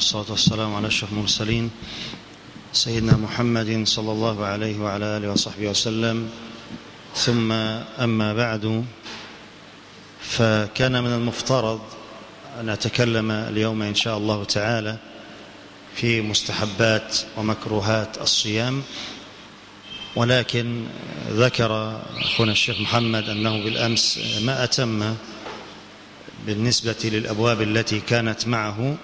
والصلاة والسلام على أشرف المرسلين سيدنا محمد صلى الله عليه وعلى آله وصحبه وسلم. ثم أما بعد فكان من المفترض أن أتكلم اليوم إن شاء الله تعالى في مستحبات ومكروهات الصيام ولكن ذكر أخونا الشيخ محمد أنه بالأمس ما أتم بالنسبة للأبواب التي كانت معه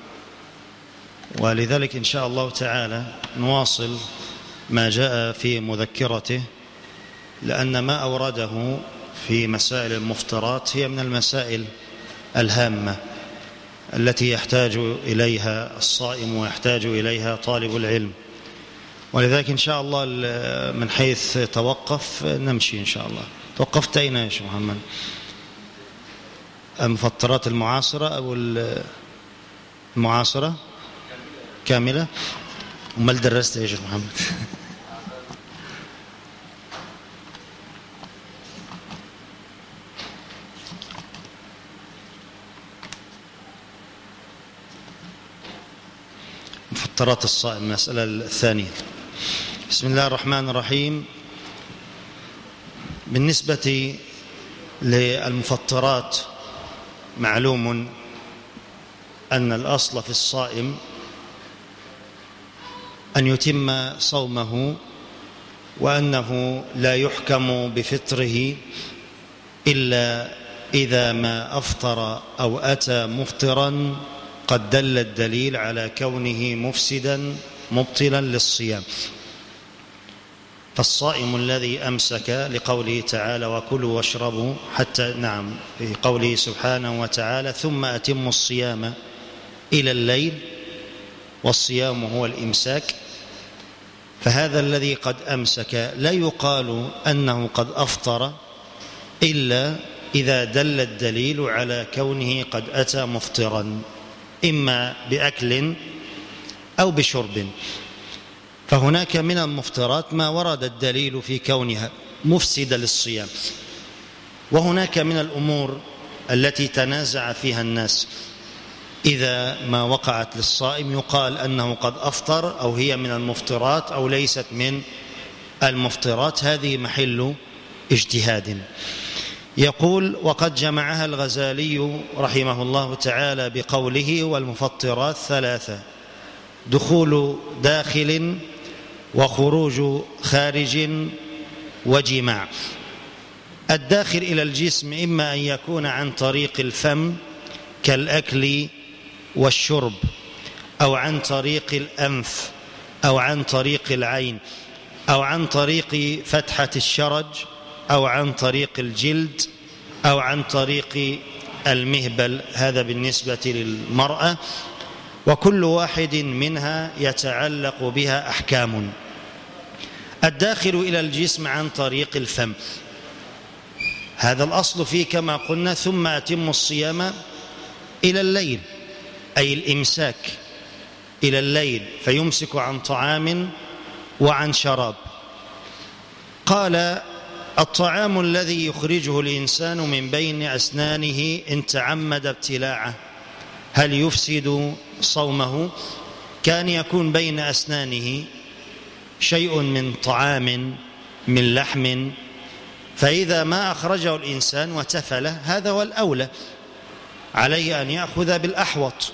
ولذلك إن شاء الله تعالى نواصل ما جاء في مذكرته لأن ما أورده في مسائل المفطرات هي من المسائل الهامة التي يحتاج إليها الصائم ويحتاج إليها طالب العلم. ولذلك إن شاء الله من حيث توقف نمشي إن شاء الله. توقفت أين يا شيخ محمد؟ المفطرات المعاصرة أو المعاصرة؟ كاملة. امال درست شيخ محمد مفطرات الصائم المسألة الثانية. بسم الله الرحمن الرحيم. بالنسبة للمفطرات معلوم أن الأصل في الصائم أن يتم صومه وأنه لا يحكم بفطره إلا إذا ما أفطر أو أتى مفطرا قد دل الدليل على كونه مفسدا مبطلا للصيام. فالصائم الذي أمسك لقوله تعالى وكلوا واشربوا حتى نعم في قوله سبحانه وتعالى ثم أتموا الصيام إلى الليل والصيام هو الإمساك. فهذا الذي قد أمسك لا يقال أنه قد أفطر إلا إذا دل الدليل على كونه قد أتى مفطرا إما بأكل أو بشرب. فهناك من المفطرات ما ورد الدليل في كونها مفسدة للصيام. وهناك من الأمور التي تنازع فيها الناس. إذا ما وقعت للصائم يقال أنه قد أفطر أو هي من المفطرات أو ليست من المفطرات. هذه محل اجتهاد. يقول وقد جمعها الغزالي رحمه الله تعالى بقوله والمفطرات ثلاثة دخول داخل وخروج خارج وجماع. الداخل إلى الجسم إما أن يكون عن طريق الفم كالأكل والشرب أو عن طريق الأنف أو عن طريق العين أو عن طريق فتحة الشرج أو عن طريق الجلد أو عن طريق المهبل. هذا بالنسبة للمرأة وكل واحد منها يتعلق بها أحكام. الداخل إلى الجسم عن طريق الفم. هذا الأصل فيه كما قلنا ثم أتم الصيام إلى الليل. أي الإمساك إلى الليل فيمسك عن طعام وعن شراب. قال الطعام الذي يخرجه الإنسان من بين أسنانه إن تعمد ابتلاعه هل يفسد صومه؟ كان يكون بين أسنانه شيء من طعام من لحم فإذا ما أخرجه الإنسان وتفله هذا هو الأولى عليه أن يأخذ بالأحوط.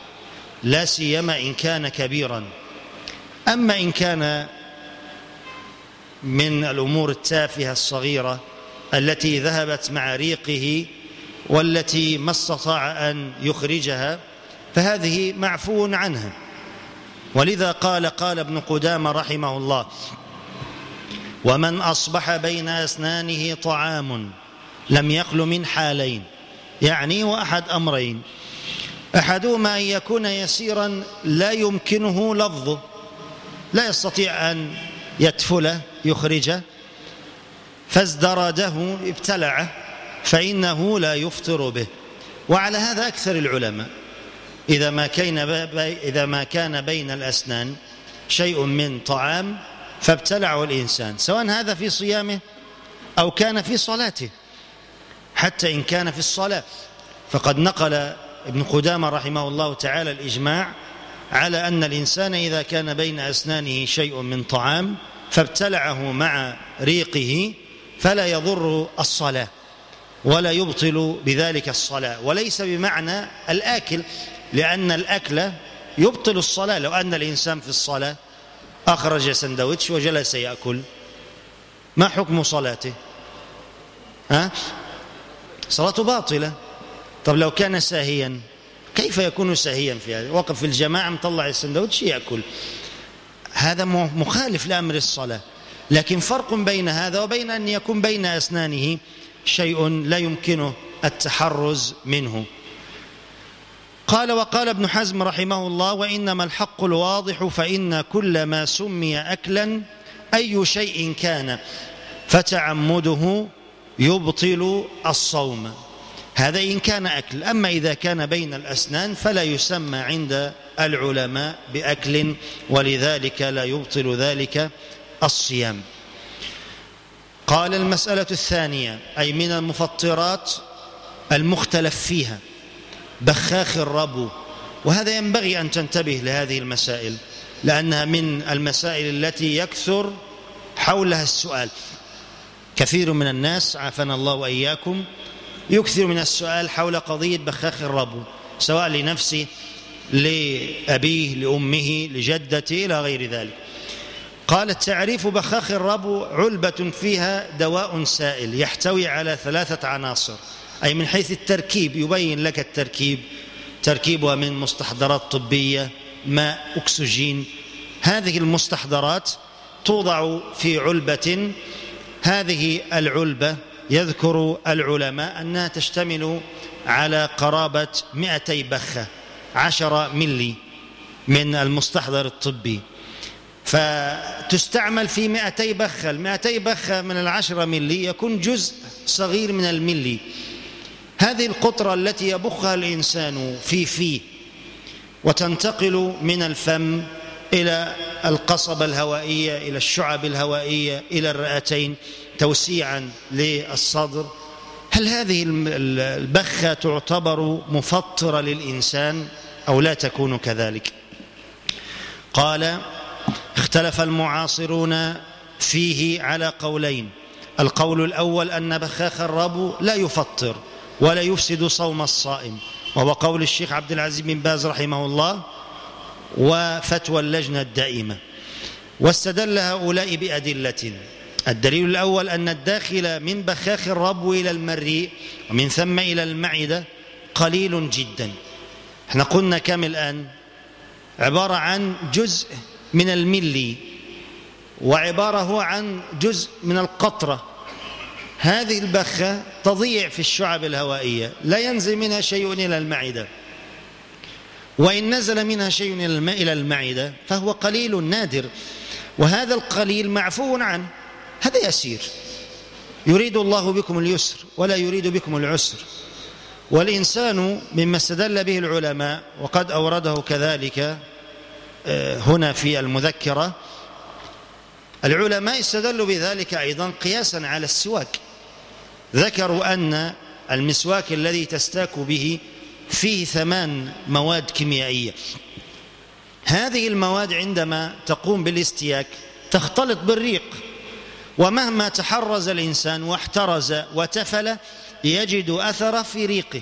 لا سيما إن كان كبيرا. أما إن كان من الأمور التافهة الصغيرة التي ذهبت مع ريقه والتي ما استطاع أن يخرجها فهذه معفو عنها. ولذا قال قال ابن قدامة رحمه الله ومن أصبح بين أسنانه طعام لم يخل من حالين يعني وأحد أمرين أحدهما أن يكون يسيرا لا يمكنه لفظه لا يستطيع أن يتفله يخرجه. فازدرده ابتلعه فإنه لا يفطر به. وعلى هذا أكثر العلماء. إذا ما كان إذا ما كان بين الأسنان شيء من طعام فابتلعه الإنسان. سواء هذا في صيامه أو كان في صلاته. حتى إن كان في الصلاة. فقد نقل ابن قدامة رحمه الله تعالى الإجماع على أن الإنسان إذا كان بين أسنانه شيء من طعام فابتلعه مع ريقه فلا يضر الصلاة ولا يبطل بذلك الصلاة وليس بمعنى الآكل لأن الأكل يبطل الصلاة. لو أن الإنسان في الصلاة أخرج سندوتش وجلس يأكل ما حكم صلاته؟ ها؟ صلاته باطلة. طب لو كان ساهيا كيف يكون ساهيا في هذا؟ وقف في الجماعة مطلع السندوتش يأكل؟ هذا مخالف لأمر الصلاة. لكن فرق بين هذا وبين أن يكون بين أسنانه شيء لا يمكنه التحرز منه. قال وقال ابن حزم رحمه الله وإنما الحق الواضح فإن كل ما سمي أكلا أي شيء كان فتعمده يبطل الصوم. هذا إن كان أكل. أما إذا كان بين الأسنان فلا يسمى عند العلماء بأكل ولذلك لا يبطل ذلك الصيام. قال المسألة الثانية أي من المفطرات المختلف فيها بخاخ الربو وهذا ينبغي أن تنتبه لهذه المسائل لأنها من المسائل التي يكثر حولها السؤال. كثير من الناس عافنا الله وإياكم يكثر من السؤال حول قضية بخاخ الربو سواء لنفسه لأبيه لأمه لجدته إلى غير ذلك. قال التعريف بخاخ الربو علبة فيها دواء سائل يحتوي على ثلاثة عناصر أي من حيث التركيب يبين لك التركيب تركيبها من مستحضرات طبية ماء أكسجين. هذه المستحضرات توضع في علبة هذه العلبة يذكر العلماء أنها تشتمل على قرابة مئتي بخة عشر ملي من المستحضر الطبي. فتستعمل في مئتي بخة المئتي بخة من العشرة ملي يكون جزء صغير من الملي. هذه القطرة التي يبخها الإنسان في فيه وتنتقل من الفم إلى القصبة الهوائية إلى الشعب الهوائية إلى الرئتين. توسيعا للصدر. هل هذه البخة تعتبر مفطرة للإنسان أو لا تكون كذلك؟ قال اختلف المعاصرون فيه على قولين. القول الأول أن بخاخ الربو لا يفطر ولا يفسد صوم الصائم وهو قول الشيخ عبد العزيز بن باز رحمه الله وفتوى اللجنة الدائمة. واستدل هؤلاء بأدلة الدليل الأول أن الداخل من بخاخ الربو إلى المريء ومن ثم إلى المعدة قليل جدا. إحنا قلنا كم الآن؟ عبارة عن جزء من الملي وعبارة هو عن جزء من القطرة. هذه البخة تضيع في الشعب الهوائية لا ينزل منها شيء إلى المعدة. وإن نزل منها شيء إلى المعدة فهو قليل نادر. وهذا القليل معفو عنه. هذا يسير. يريد الله بكم اليسر ولا يريد بكم العسر. والإنسان مما استدل به العلماء وقد أورده كذلك آه، هنا في المذكرة العلماء استدلوا بذلك أيضا قياسا على السواك. ذكروا أن المسواك الذي تستاك به فيه ثمان مواد كيميائية. هذه المواد عندما تقوم بالاستياك تختلط بالريق. ومهما تحرز الإنسان واحترز وتفل يجد أثر في ريقه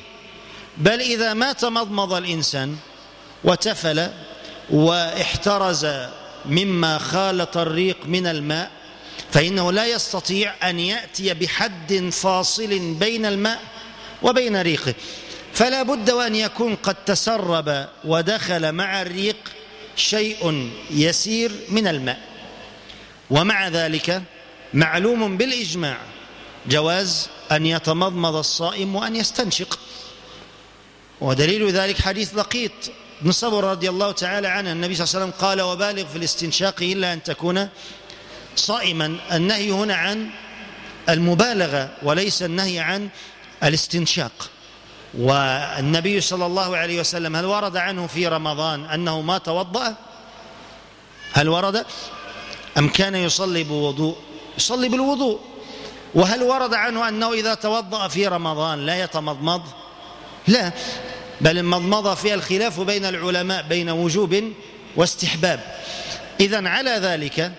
بل إذا ما تمضمض الإنسان وتفل واحترز مما خالط الريق من الماء فإنه لا يستطيع أن يأتي بحد فاصل بين الماء وبين ريقه. فلا بد وأن يكون قد تسرب ودخل مع الريق شيء يسير من الماء. ومع ذلك معلوم بالإجماع. جواز أن يتمضمض الصائم وأن يستنشق. ودليل ذلك حديث لقيط بن صبر رضي الله تعالى عنه. النبي صلى الله عليه وسلم قال وبالغ في الاستنشاق إلا أن تكون صائما. النهي هنا عن المبالغة وليس النهي عن الاستنشاق. والنبي صلى الله عليه وسلم هل ورد عنه في رمضان أنه ما توضأ؟ هل ورد؟ أم كان يصلي بوضوء؟ يصلي بالوضوء. وهل ورد عنه أنه إذا توضأ في رمضان لا يتمضمض؟ لا. بل المضمضة فيها الخلاف بين العلماء بين وجوب واستحباب. إذا على ذلك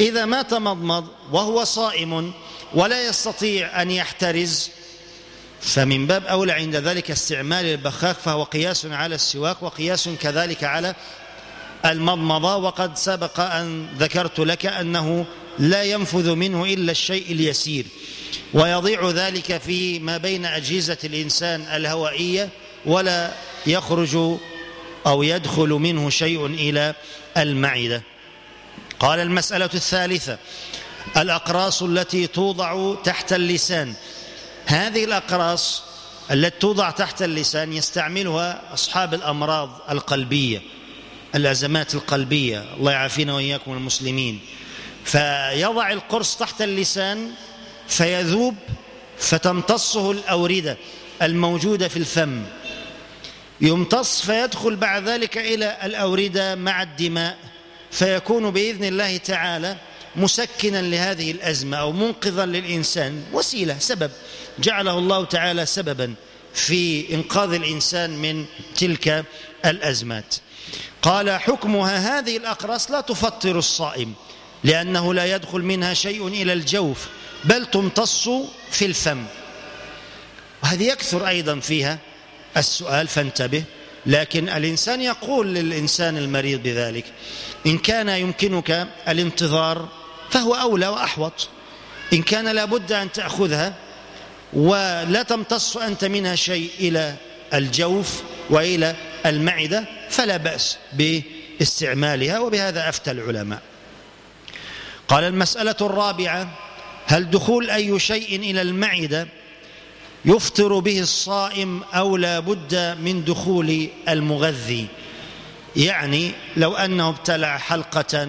إذا ما تمضمض وهو صائم ولا يستطيع أن يحترز فمن باب أولى عند ذلك استعمال البخاخ فهو قياس على السواك وقياس كذلك على المضمضة. وقد سبق أن ذكرت لك أنه لا ينفذ منه إلا الشيء اليسير. ويضيع ذلك في ما بين أجهزة الإنسان الهوائية ولا يخرج أو يدخل منه شيء إلى المعدة. قال المسألة الثالثة الأقراص التي توضع تحت اللسان. هذه الأقراص التي توضع تحت اللسان يستعملها أصحاب الأمراض القلبية الأزمات القلبية. الله يعافينا وإياكم المسلمين. فيضع القرص تحت اللسان فيذوب فتمتصه الأوردة الموجودة في الفم. يمتص فيدخل بعد ذلك إلى الأوردة مع الدماء فيكون بإذن الله تعالى مسكنا لهذه الأزمة أو منقذا للإنسان. وسيلة سبب. جعله الله تعالى سببا في إنقاذ الإنسان من تلك الأزمات. قال حكمها هذه الأقراص لا تفطر الصائم. لأنه لا يدخل منها شيء إلى الجوف بل تمتص في الفم. وهذه يكثر أيضا فيها السؤال فانتبه. لكن الإنسان يقول للإنسان المريض بذلك إن كان يمكنك الانتظار فهو أولى وأحوط. إن كان لابد أن تأخذها ولا تمتص أنت منها شيء إلى الجوف وإلى المعدة فلا بأس باستعمالها وبهذا أفتى العلماء. قال المسألة الرابعة هل دخول أي شيء إلى المعدة يفطر به الصائم أو لا بد من دخول المغذي؟ يعني لو أنه ابتلع حلقة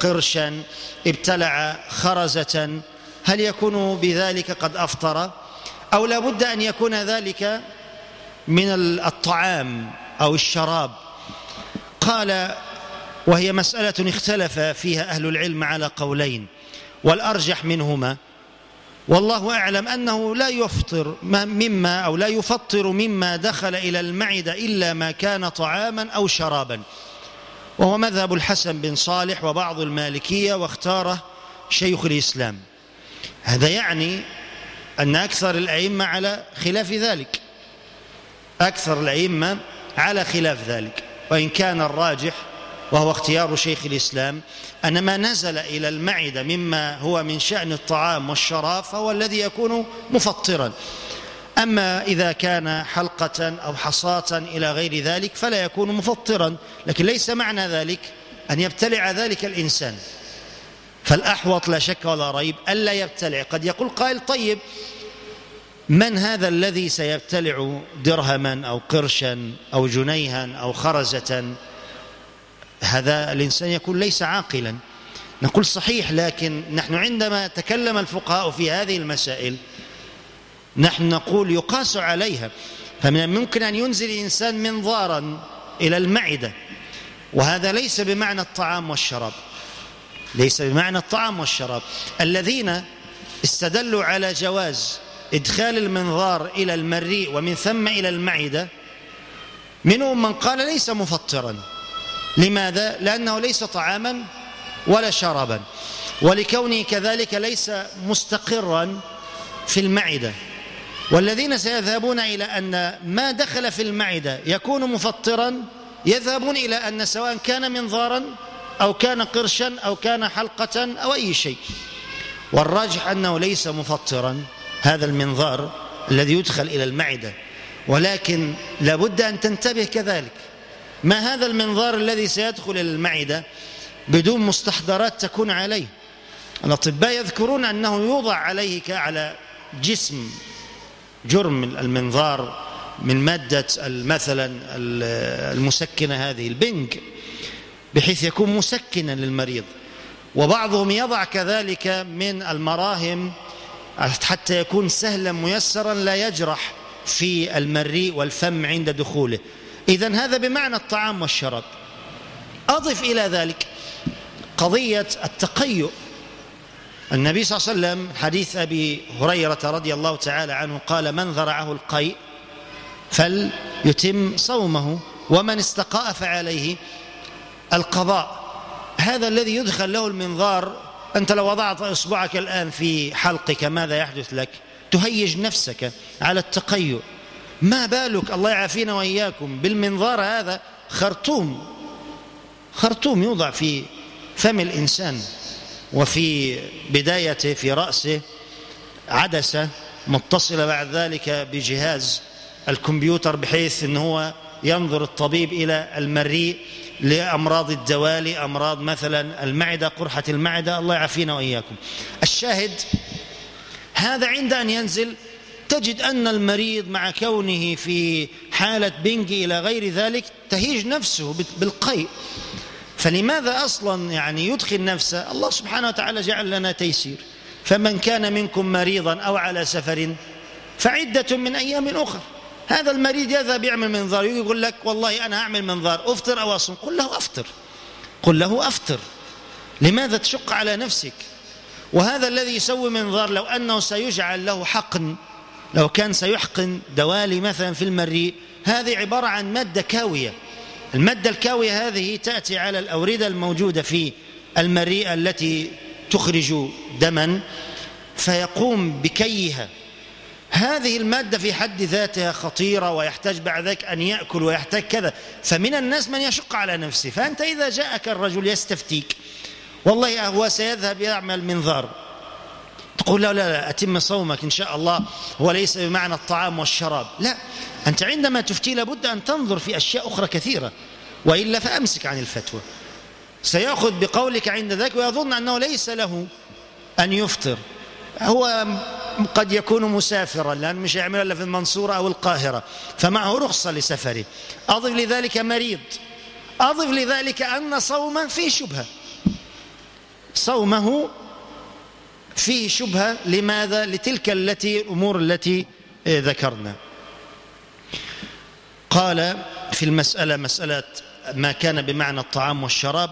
قرشا ابتلع خرزة هل يكون بذلك قد أفطر؟ أو لا بد أن يكون ذلك من الطعام أو الشراب؟ قال وهي مسألة اختلف فيها أهل العلم على قولين والأرجح منهما. والله أعلم أنه لا يفطر مما أو لا يفطر مما دخل إلى المعدة إلا ما كان طعاما أو شرابا. وهو مذهب الحسن بن صالح وبعض المالكية واختاره شيخ الإسلام. هذا يعني أن أكثر الأئمة على خلاف ذلك. أكثر الأئمة على خلاف ذلك. وإن كان الراجح وهو اختيار شيخ الإسلام أن ما نزل إلى المعدة مما هو من شأن الطعام والشراب فهو الذي يكون مفطرا. أما إذا كان حلقة أو حصاة إلى غير ذلك فلا يكون مفطرا. لكن ليس معنى ذلك أن يبتلع ذلك الإنسان. فالأحوط لا شك ولا ريب ألا يبتلع. قد يقول قائل طيب من هذا الذي سيبتلع درهما أو قرشا أو جنيها أو خرزة هذا الإنسان يكون ليس عاقلا. نقول صحيح لكن نحن عندما تكلم الفقهاء في هذه المسائل نحن نقول يقاس عليها. فمن الممكن أن ينزل الإنسان منظارا إلى المعدة. وهذا ليس بمعنى الطعام والشراب. ليس بمعنى الطعام والشراب. الذين استدلوا على جواز إدخال المنظار إلى المريء ومن ثم إلى المعدة منهم من قال ليس مفطرا. لماذا؟ لأنه ليس طعاما ولا شرابا. ولكونه كذلك ليس مستقرا في المعدة. والذين سيذهبون إلى أن ما دخل في المعدة يكون مفطرا يذهبون إلى أن سواء كان منظارا أو كان قرشا أو كان حلقة أو أي شيء. والراجح أنه ليس مفطرا هذا المنظار الذي يدخل إلى المعدة. ولكن لابد أن تنتبه كذلك. ما هذا المنظار الذي سيدخل المعدة بدون مستحضرات تكون عليه؟ الأطباء يذكرون أنه يوضع عليه على جسم جرم المنظار من مادة مثلا المسكنة هذه البنج بحيث يكون مسكنا للمريض. وبعضهم يضع كذلك من المراهم حتى يكون سهلا ميسرا لا يجرح في المريء والفم عند دخوله. إذا هذا بمعنى الطعام والشراب. أضف إلى ذلك قضية التقيؤ. النبي صلى الله عليه وسلم حديث أبي هريرة رضي الله تعالى عنه قال من ذرعه القيء فليتم صومه ومن استقاء فعليه القضاء. هذا الذي يدخل له المنظار أنت لو وضعت إصبعك الآن في حلقك ماذا يحدث لك؟ تهيج نفسك على التقيؤ. ما بالك؟ الله يعافينا وإياكم. بالمنظار هذا خرطوم. خرطوم يوضع في فم الإنسان وفي بدايته في رأسه عدسة متصلة بعد ذلك بجهاز الكمبيوتر بحيث أنه هو ينظر الطبيب إلى المريء لأمراض الدوالي أمراض مثلا المعدة قرحة المعدة. الله يعافينا وإياكم. الشاهد هذا عند أن ينزل تجد أن المريض مع كونه في حالة بنج إلى غير ذلك تهيج نفسه بالقيء. فلماذا أصلا يعني يدخل نفسه؟ الله سبحانه وتعالى جعل لنا تيسير. فمن كان منكم مريضا أو على سفر فعدة من أيام أخرى هذا المريض يذهب يعمل منظار يقول لك والله أنا أعمل منظار أفطر أو أصوم. قل له أفطر. قل له أفطر. لماذا تشق على نفسك؟ وهذا الذي يسوي منظار لو أنه سيجعل له حقن. لو كان سيحقن دوالي مثلا في المريء هذه عبارة عن مادة كاوية. المادة الكاوية هذه تأتي على الأوردة الموجودة في المريء التي تخرج دما فيقوم بكيها. هذه المادة في حد ذاتها خطيرة ويحتاج بعد ذلك أن يأكل ويحتاج كذا. فمن الناس من يشق على نفسه فأنت إذا جاءك الرجل يستفتيك والله هو سيذهب يعمل منظار تقول لا لا لا أتم صومك إن شاء الله هو ليس بمعنى الطعام والشراب. لا أنت عندما تفتي لابد أن تنظر في أشياء أخرى كثيرة وإلا فأمسك عن الفتوى. سيأخذ بقولك عند ذلك ويظن أنه ليس له أن يفطر. هو قد يكون مسافرا لأنه مش يعمل إلا في المنصورة أو القاهرة فمعه رخصة لسفره. أضف لذلك مريض. أضف لذلك أن صوما فيه شبهة. صومه فيه شبهة لماذا؟ لتلك التي الأمور التي ذكرنا. قال في المسألة مسألة ما كان بمعنى الطعام والشراب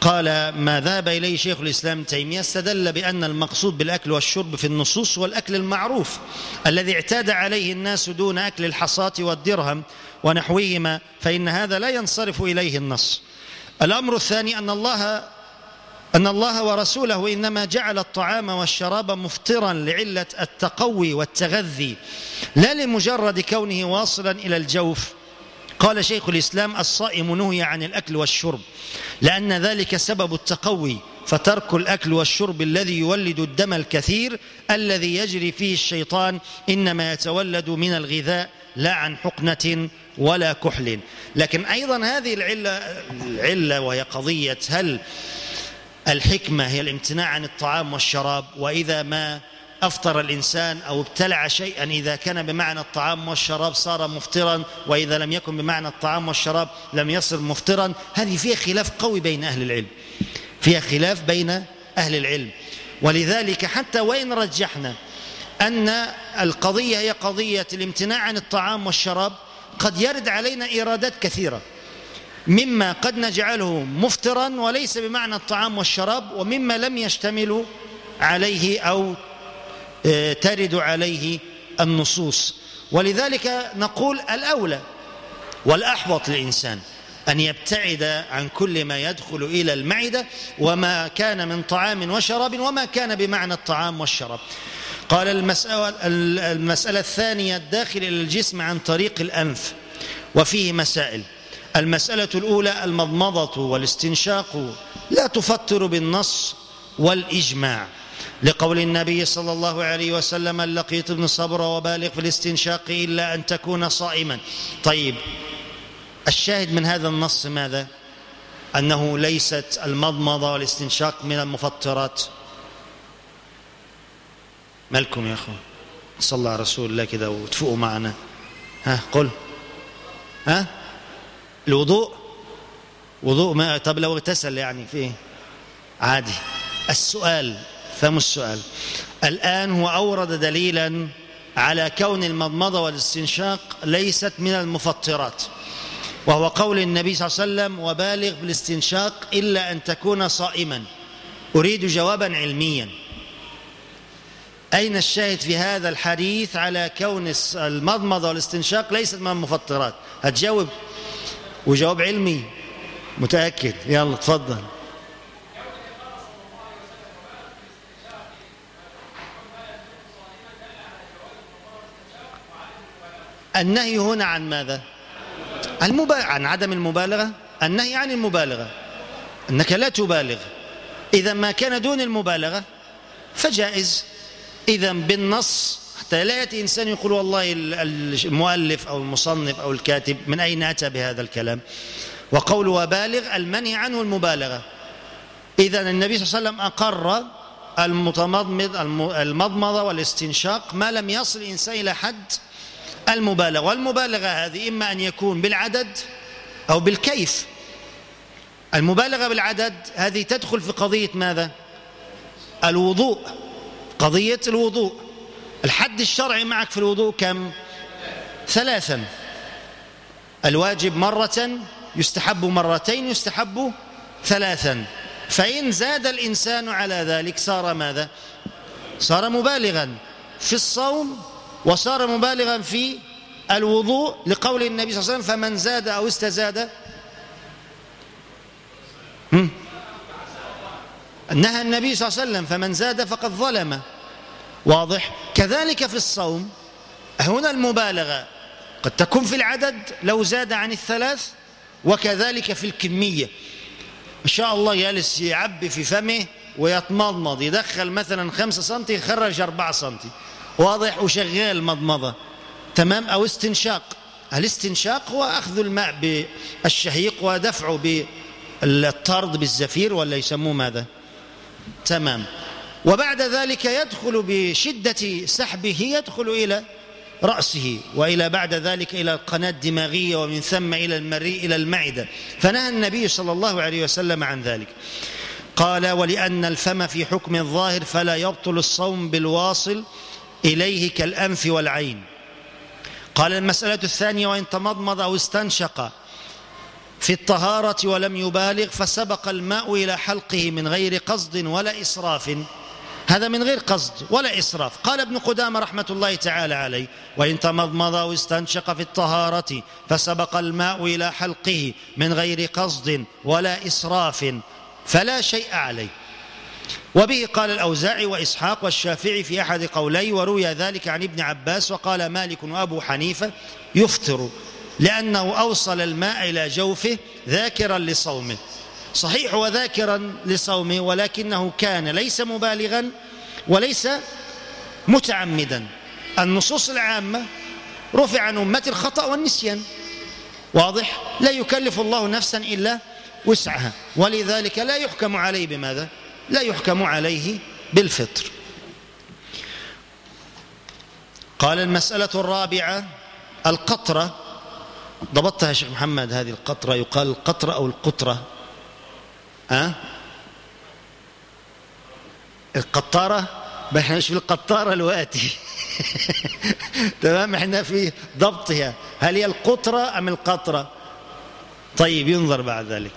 قال ما ذهب إليه شيخ الإسلام تيمية استدل بأن المقصود بالأكل والشرب في النصوص هو الأكل المعروف الذي اعتاد عليه الناس دون أكل الحصاة والدرهم ونحوهما فإن هذا لا ينصرف إليه النص. الأمر الثاني أن الله أن الله ورسوله إنما جعل الطعام والشراب مفطرا لعلة التقوي والتغذي لا لمجرد كونه واصلا إلى الجوف. قال شيخ الإسلام الصائم نهي عن الأكل والشرب لأن ذلك سبب التقوي فترك الأكل والشرب الذي يولد الدم الكثير الذي يجري فيه الشيطان إنما يتولد من الغذاء لا عن حقنة ولا كحل. لكن أيضا هذه العلة, العلة وهي قضية هل الحكمة هي الامتناع عن الطعام والشراب وإذا ما أفطر الإنسان أو ابتلع شيئا إذا كان بمعنى الطعام والشراب صار مفطرا وإذا لم يكن بمعنى الطعام والشراب لم يصر مفطرا هذه فيها خلاف قوي بين أهل العلم. فيها خلاف بين أهل العلم. ولذلك حتى وإن رجحنا أن القضية هي قضية الامتناع عن الطعام والشراب قد يرد علينا إيرادات كثيرة. مما قد نجعله مفطرا وليس بمعنى الطعام والشراب ومما لم يشتمل عليه أو آه، ترد عليه النصوص. ولذلك نقول الأولى والأحوط للإنسان أن يبتعد عن كل ما يدخل إلى المعدة وما كان من طعام وشراب وما كان بمعنى الطعام والشراب. قال المسألة, المسألة الثانية الداخل إلى الجسم عن طريق الأنف وفيه مسائل. المسألة الأولى المضمضة والاستنشاق لا تفطر بالنص والإجماع. لقول النبي صلى الله عليه وسلم لقيت ابن صبر وبالغ في الاستنشاق إلا أن تكون صائما. طيب الشاهد من هذا النص ماذا؟ أنه ليست المضمضة والاستنشاق من المفطرات. مالكم يا أخوان؟ صلى على رسول الله كده وتفوقوا معنا. ها قل. ها؟ الوضوء؟ وضوء ما طب لو اغتسل يعني في إيه؟ عادي. السؤال فهم السؤال. الآن هو أورد دليلا على كون المضمضة والاستنشاق ليست من المفطرات وهو قول النبي صلى الله عليه وسلم وبالغ بالاستنشاق إلا أن تكون صائما. أريد جوابا علميا. أين الشاهد في هذا الحديث على كون المضمضة والاستنشاق ليست من المفطرات؟ هتجاوب. وجواب علمي. متأكد. يلا تفضل النهي هنا عن ماذا؟ المبا... عن عدم المبالغة؟ النهي عن المبالغة. أنك لا تبالغ. إذا ما كان دون المبالغة فجائز. إذا بالنص حتى لا يأتي إنسان يقول والله المؤلف أو المصنف أو الكاتب من أين أتى بهذا الكلام؟ وقول وبالغ المنهي عنه المبالغة. إذا النبي صلى الله عليه وسلم أقر المتمضمض المضمضة والاستنشاق ما لم يصل الإنسان إلى حد المبالغة. والمبالغة هذه إما أن يكون بالعدد أو بالكيف. المبالغة بالعدد هذه تدخل في قضية ماذا؟ الوضوء. قضية الوضوء. الحد الشرعي معك في الوضوء كم؟ ثلاثا. الواجب مرة يستحب مرتين يستحب ثلاثا. فإن زاد الإنسان على ذلك صار ماذا؟ صار مبالغا في الصوم وصار مبالغا في الوضوء لقول النبي صلى الله عليه وسلم فمن زاد أو استزاد نهى النبي صلى الله عليه وسلم فمن زاد فقد ظلم. واضح؟ كذلك في الصوم. هنا المبالغة. قد تكون في العدد لو زاد عن الثلاث وكذلك في الكمية. إن شاء الله يالس يعبي في فمه ويتمضمض يدخل مثلا خمسة سنتي يخرج أربعة سنتي. واضح؟ وشغال مضمضة. تمام؟ أو استنشاق. الاستنشاق هو أخذ الماء بالشهيق ودفعه بالطرد بالزفير ولا يسموه ماذا؟ تمام. وبعد ذلك يدخل بشدة سحبه يدخل إلى رأسه وإلى بعد ذلك إلى القناة الدماغية ومن ثم إلى المريء إلى المعدة. فنهى النبي صلى الله عليه وسلم عن ذلك. قال ولأن الفم في حكم الظاهر فلا يبطل الصوم بالواصل إليه كالأنف والعين قال المسألة الثانية وإن تمضمض أو استنشق في الطهارة ولم يبالغ فسبق الماء إلى حلقه من غير قصد ولا إسراف هذا من غير قصد ولا إسراف. قال ابن قدامة رحمة الله تعالى عليه وإن تمضمض واستنشق في الطهارة فسبق الماء إلى حلقه من غير قصد ولا إسراف فلا شيء عليه. وبه قال الأوزاعي وإسحاق والشافعي في أحد قولي وروي ذلك عن ابن عباس وقال مالك وأبو حنيفة يفطر لأنه أوصل الماء إلى جوفه ذاكرا لصومه. صحيح وذاكرا لصومه ولكنه كان ليس مبالغا وليس متعمدا. النصوص العامة رفع عن أمة الخطأ والنسيان. واضح؟ لا يكلف الله نفسا إلا وسعها. ولذلك لا يحكم عليه بماذا؟ لا يحكم عليه بالفطر. قال المسألة الرابعة القطرة. ضبطتها شيخ محمد هذه القطرة يقال القطرة أو القطرة. ها؟ القطارة؟ إحنا مش في القطارة الواتي تمام؟ إحنا في ضبطها هل هي القطرة أم القطرة؟ طيب ينظر بعد ذلك.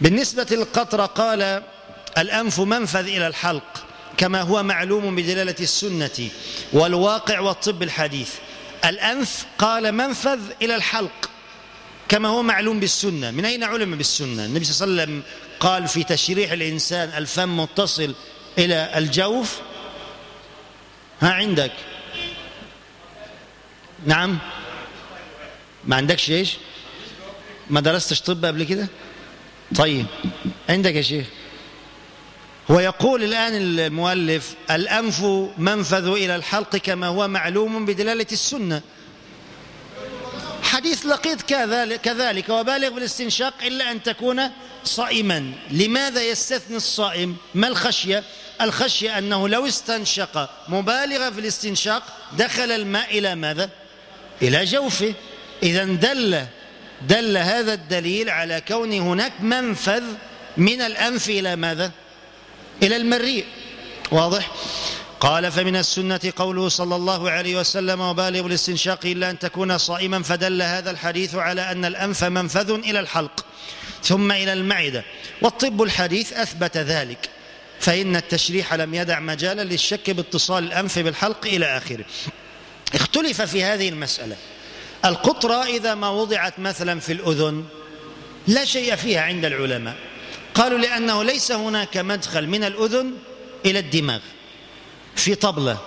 بالنسبة للقطرة قال الأنف منفذ إلى الحلق كما هو معلوم بدلالة السنة والواقع والطب الحديث. الأنف قال منفذ إلى الحلق كما هو معلوم بالسنة. من أين علم بالسنة؟ النبي صلى الله عليه وسلم قال في تشريح الإنسان الفم متصل إلى الجوف؟ ها عندك. نعم. ما عندكش إيش؟ ما درستش طب قبل كده؟ طيب. عندك يا شيخ. هو يقول الآن المؤلف الأنف منفذ إلى الحلق كما هو معلوم بدلالة السنة. حديث لقيط كذلك وبالغ بالاستنشاق إلا أن تكون صائما. لماذا يستثني الصائم؟ ما الخشية؟ الخشية أنه لو استنشق مبالغا في الاستنشاق دخل الماء إلى ماذا؟ إلى جوفه. إذا دل دل هذا الدليل على كون هناك منفذ من الأنف إلى ماذا؟ إلى المريء. واضح؟ قال فمن السنة قوله صلى الله عليه وسلم وبالغ الاستنشاق إلا أن تكون صائما. فدل هذا الحديث على أن الأنف منفذ إلى الحلق. ثم إلى المعدة. والطب الحديث أثبت ذلك. فإن التشريح لم يدع مجالا للشك باتصال الأنف بالحلق إلى آخره. اختلف في هذه المسألة. القطرة إذا ما وضعت مثلا في الأذن لا شيء فيها عند العلماء. قالوا لأنه ليس هناك مدخل من الأذن إلى الدماغ. في طبلة.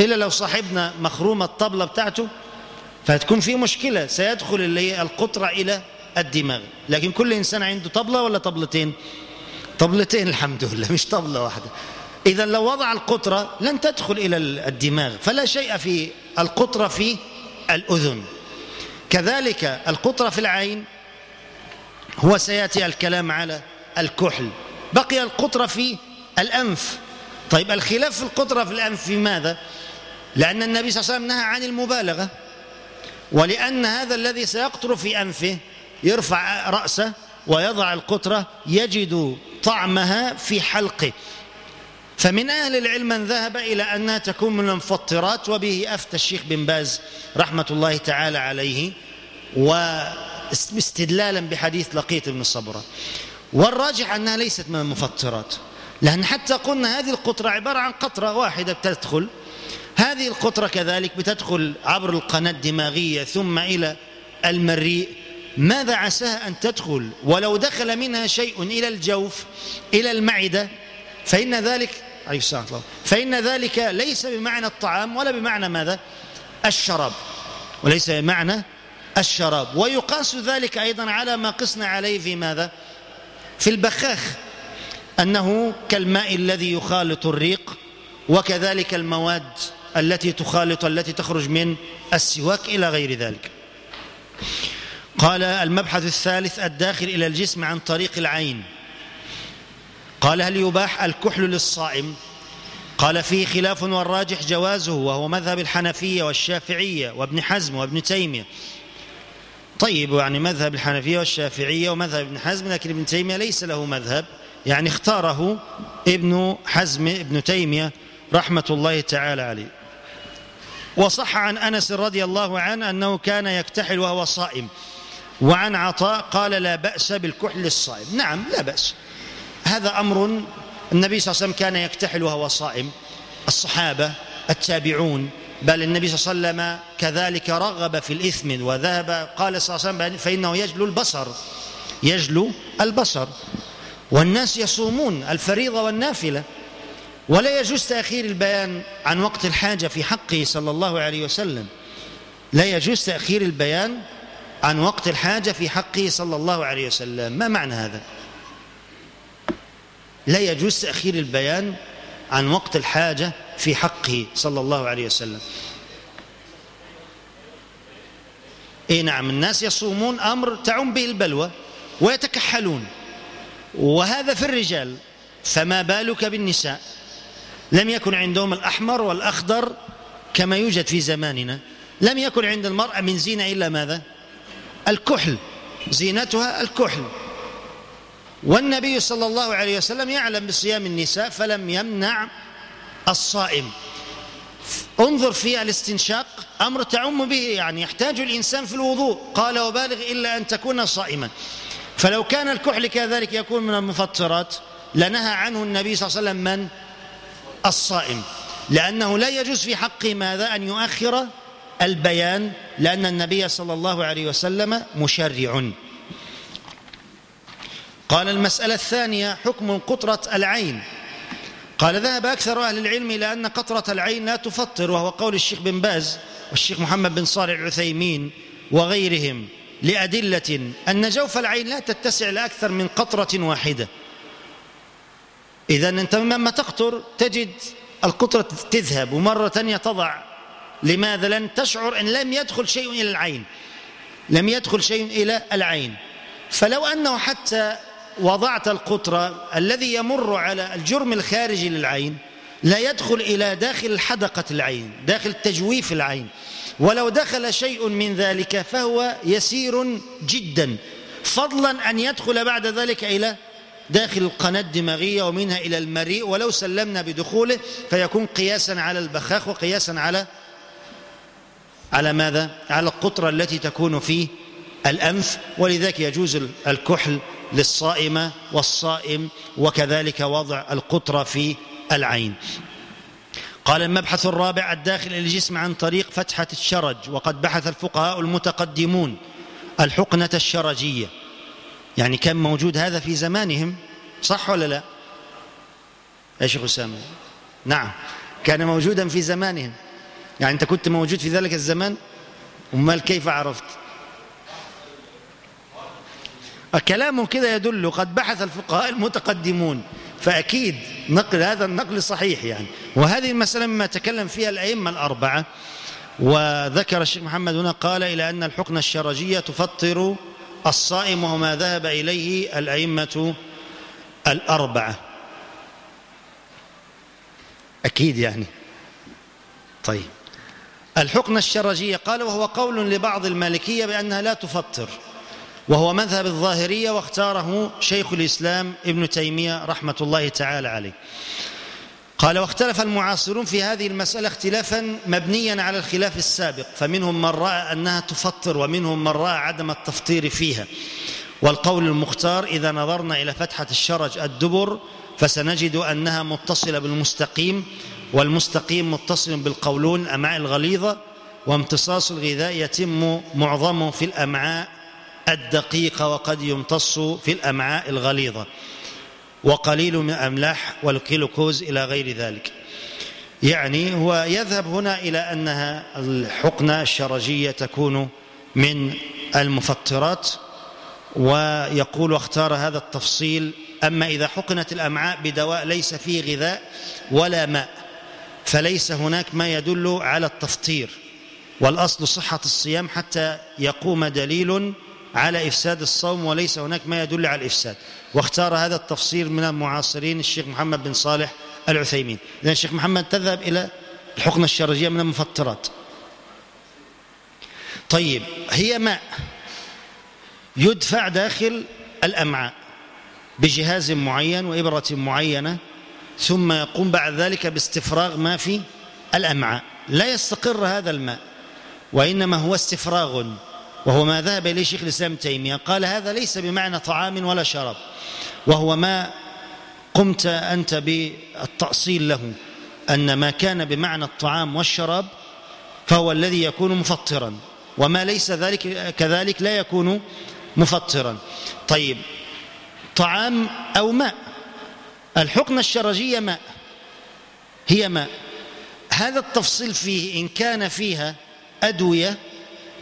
إلا لو صاحبنا مخرومة الطبلة بتاعته فتكون في مشكلة. سيدخل اللي القطرة إلى الدماغ. لكن كل إنسان عنده طبلة ولا طبلتين؟ طبلتين الحمد لله مش طبلة واحدة. إذا لو وضع القطرة لن تدخل إلى الدماغ فلا شيء في القطرة في الأذن. كذلك القطرة في العين هو سيأتي الكلام على الكحل. بقي القطرة في الأنف. طيب الخلاف في القطرة في الأنف في ماذا؟ لأن النبي صلى الله عليه وسلم نهى عن المبالغة. ولأن هذا الذي سيقطر في أنفه يرفع رأسه ويضع القطرة يجد طعمها في حلقه. فمن أهل العلم من ذهب إلى أنها تكون من المفطرات وبه أفتى الشيخ بن باز رحمة الله تعالى عليه واستدلالا بحديث لقيط بن صبرة. والراجح أنها ليست من المفطرات لأن حتى قلنا هذه القطرة عبارة عن قطرة واحدة بتدخل. هذه القطرة كذلك بتدخل عبر القناة الدماغية ثم إلى المريء ماذا عساها أن تدخل؟ ولو دخل منها شيء إلى الجوف إلى المعدة فإن ذلك فإن ذلك ليس بمعنى الطعام ولا بمعنى ماذا؟ الشراب. وليس بمعنى الشراب. ويقاس ذلك أيضا على ما قسنا عليه في ماذا؟ في البخاخ أنه كالماء الذي يخالط الريق وكذلك المواد التي تخالط التي تخرج من السواك إلى غير ذلك. قال المبحث الثالث الداخل إلى الجسم عن طريق العين. قال هل يباح الكحل للصائم؟ قال فيه خلاف والراجح جوازه وهو مذهب الحنفية والشافعية وابن حزم وابن تيمية. طيب يعني مذهب الحنفية والشافعية ومذهب ابن حزم لكن ابن تيمية ليس له مذهب. يعني اختاره ابن حزم ابن تيمية رحمة الله تعالى عليه. وصح عن أنس رضي الله عنه أنه كان يكتحل وهو صائم. وعن عطاء قال لا بأس بالكحل الصائم. نعم لا بأس. هذا أمر النبي صلى الله عليه وسلم كان يكتحل وهو صائم. الصحابة التابعون بل النبي صلى الله عليه وسلم كذلك رغب في الإثم وذهب قال صلى الله عليه وسلم فإنه يجلو البصر يجلو البصر. والناس يصومون الفريضة والنافلة. ولا يجوز تأخير البيان عن وقت الحاجة في حقه صلى الله عليه وسلم. لا يجوز تأخير البيان عن وقت الحاجة في حقه صلى الله عليه وسلم. ما معنى هذا؟ لا يجوز تأخير البيان عن وقت الحاجة في حقه صلى الله عليه وسلم. اي نعم الناس يصومون أمر تعم به البلوى ويتكحلون. وهذا في الرجال فما بالك بالنساء؟ لم يكن عندهم الأحمر والأخضر كما يوجد في زماننا. لم يكن عند المرأة من زينة إلا ماذا؟ الكحل زينتها الكحل. والنبي صلى الله عليه وسلم يعلم بصيام النساء فلم يمنع الصائم. انظر في الاستنشاق أمر تعم به يعني يحتاج الإنسان في الوضوء. قال وبالغ إلا أن تكون صائما. فلو كان الكحل كذلك يكون من المفطرات لنهى عنه النبي صلى الله عليه وسلم من؟ الصائم. لأنه لا يجوز في حقه ماذا؟ أن يؤخر البيان لأن النبي صلى الله عليه وسلم مشرع. قال المسألة الثانية حكم قطرة العين. قال ذهب أكثر أهل العلم إلى أن قطرة العين لا تفطر وهو قول الشيخ بن باز والشيخ محمد بن صالح العثيمين وغيرهم لأدلة أن جوف العين لا تتسع لأكثر من قطرة واحدة. إذا أنت لما تقطر تجد القطرة تذهب ومرة ثانية تضع لماذا لن تشعر أن لم يدخل شيء إلى العين؟ لم يدخل شيء إلى العين. فلو أنه حتى وضعت القطرة الذي يمر على الجرم الخارجي للعين لا يدخل إلى داخل حدقة العين داخل تجويف العين. ولو دخل شيء من ذلك فهو يسير جدا. فضلا أن يدخل بعد ذلك إلى داخل القناة الدماغية ومنها إلى المريء. ولو سلمنا بدخوله فيكون قياسا على البخاخ وقياسا على على ماذا؟ على القطرة التي تكون في الأنف ولذلك يجوز الكحل للصائمة والصائم وكذلك وضع القطرة في العين. قال المبحث الرابع الداخل إلى الجسم عن طريق فتحة الشرج وقد بحث الفقهاء المتقدمون الحقنة الشرجية. يعني كان موجود هذا في زمانهم؟ صح ولا لا؟ يا شيخ أسامة. نعم. كان موجودا في زمانهم. يعني أنت كنت موجود في ذلك الزمان؟ أمال كيف عرفت؟ كلامه كده يدل قد بحث الفقهاء المتقدمون فأكيد نقل هذا النقل صحيح يعني. وهذه المسألة مما تكلم فيها الأئمة الأربعة. وذكر الشيخ محمد هنا قال إلى أن الحقنة الشرجية تفطر الصائم وما ذهب إليه الأئمة الأربعة. أكيد يعني. طيب. الحقنة الشرجية قال وهو قول لبعض المالكية بأنها لا تفطر وهو مذهب الظاهرية واختاره شيخ الإسلام ابن تيمية رحمة الله تعالى عليه. قال واختلف المعاصرون في هذه المسألة اختلافا مبنيا على الخلاف السابق فمنهم من رأى أنها تفطر ومنهم من رأى عدم التفطير فيها. والقول المختار إذا نظرنا إلى فتحة الشرج الدبر فسنجد أنها متصلة بالمستقيم والمستقيم متصل بالقولون الأمعاء الغليظة وامتصاص الغذاء يتم معظمه في الأمعاء الدقيقة وقد يمتص في الأمعاء الغليظة وقليل من الأملاح والكيلوكوز إلى غير ذلك. يعني هو يذهب هنا إلى أنها الحقنة الشرجية تكون من المفطرات ويقول واختار هذا التفصيل أما إذا حقنت الأمعاء بدواء ليس فيه غذاء ولا ماء. فليس هناك ما يدل على التفطير والأصل صحة الصيام حتى يقوم دليل على إفساد الصوم وليس هناك ما يدل على الإفساد. واختار هذا التفسير من المعاصرين الشيخ محمد بن صالح العثيمين. إذن الشيخ محمد تذهب إلى الحقنة الشرجية من المفطرات. طيب هي ماء يدفع داخل الأمعاء بجهاز معين وإبرة معينة ثم يقوم بعد ذلك باستفراغ ما في الأمعاء. لا يستقر هذا الماء وإنما هو استفراغ. وهو ما ذهب إليه شيخ الإسلام تيمية. قال هذا ليس بمعنى طعام ولا شراب وهو ما قمت أنت بالتأصيل له أن ما كان بمعنى الطعام والشراب فهو الذي يكون مفطرا وما ليس ذلك كذلك لا يكون مفطرا. طيب طعام أو ماء؟ الحقنة الشرجية ماء. هي ماء. هذا التفصيل فيه إن كان فيها أدوية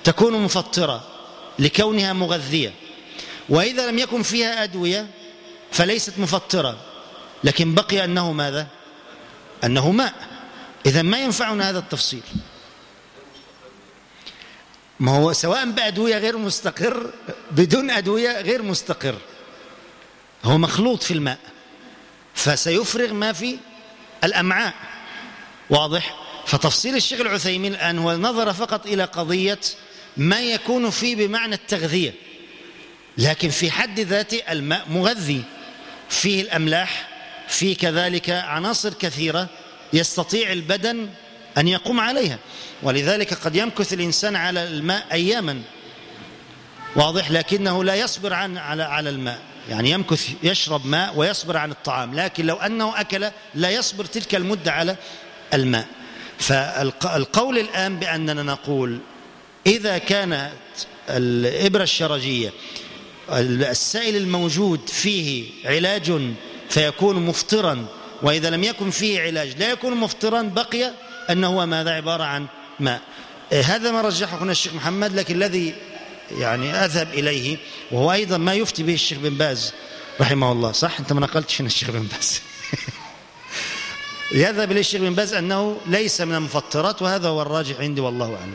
تكون مفطرة لكونها مغذية. وإذا لم يكن فيها أدوية فليست مفطرة. لكن بقي أنه ماذا؟ أنه ماء. إذا ما ينفعنا هذا التفصيل؟ ما هو سواء بأدوية غير مستقر بدون أدوية غير مستقر. هو مخلوط في الماء. فسيفرغ ما في الأمعاء. واضح؟ فتفصيل الشيخ العثيمين الآن هو نظر فقط إلى قضية ما يكون فيه بمعنى التغذية لكن في حد ذاته الماء مغذي. فيه الأملاح فيه كذلك عناصر كثيرة يستطيع البدن أن يقوم عليها. ولذلك قد يمكث الإنسان على الماء أياما. واضح؟ لكنه لا يصبر عن على على الماء. يعني يمكث يشرب ماء ويصبر عن الطعام لكن لو أنه أكل لا يصبر تلك المدة على الماء. فالقول الآن بأننا نقول إذا كانت الإبرة الشرجية السائل الموجود فيه علاج فيكون مفطرا وإذا لم يكن فيه علاج لا يكون مفطرا بقي أنه ماذا؟ عبارة عن ماء. هذا ما رجحه هنا الشيخ محمد لكن الذي يعني أذهب إليه. وهو أيضا ما يفتي به الشيخ بن باز رحمه الله. صح؟ أنت ما نقلتش الشيخ بن باز. يذهب إليه الشيخ بن باز أنه ليس من المفطرات وهذا هو الراجح عندي والله أعلم.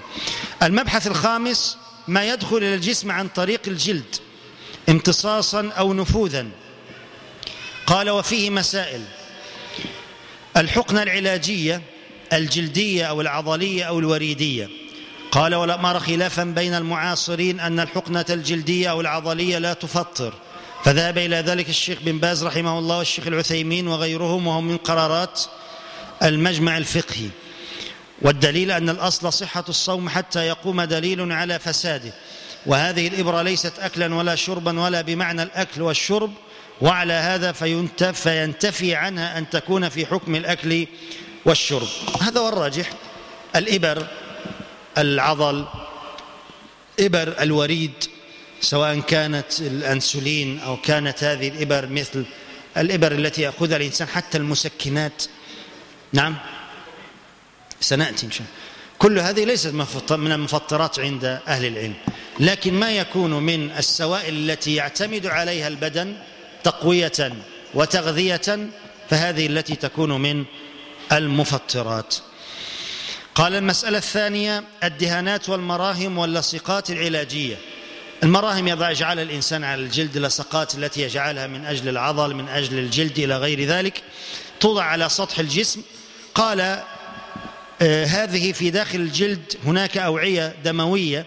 المبحث الخامس ما يدخل إلى الجسم عن طريق الجلد امتصاصا أو نفوذا. قال وفيه مسائل. الحقنة العلاجية الجلدية أو العضلية أو الوريدية. قال ولا مر خلافا بين المعاصرين أن الحقنة الجلدية أو العضلية لا تفطر. فذهب إلى ذلك الشيخ بن باز رحمه الله والشيخ العثيمين وغيرهم وهم من قرارات المجمع الفقهي. والدليل أن الأصل صحة الصوم حتى يقوم دليل على فساده. وهذه الإبرة ليست أكلا ولا شربا ولا بمعنى الأكل والشرب وعلى هذا فينتفي عنها أن تكون في حكم الأكل والشرب. هذا هو الراجح. الإبر العضل إبر الوريد سواء كانت الأنسولين أو كانت هذه الإبر مثل الإبر التي يأخذها الإنسان حتى المسكنات. نعم؟ سنأتي إن شاء الله. كل هذه ليست من المفطرات عند أهل العلم. لكن ما يكون من السوائل التي يعتمد عليها البدن تقوية وتغذية فهذه التي تكون من المفطرات. قال المسألة الثانية الدهانات والمراهم واللصقات العلاجية. المراهم يضع يجعل الإنسان على الجلد لصقات التي يجعلها من أجل العضل من أجل الجلد إلى غير ذلك. توضع على سطح الجسم. قال آه هذه في داخل الجلد هناك أوعية دموية.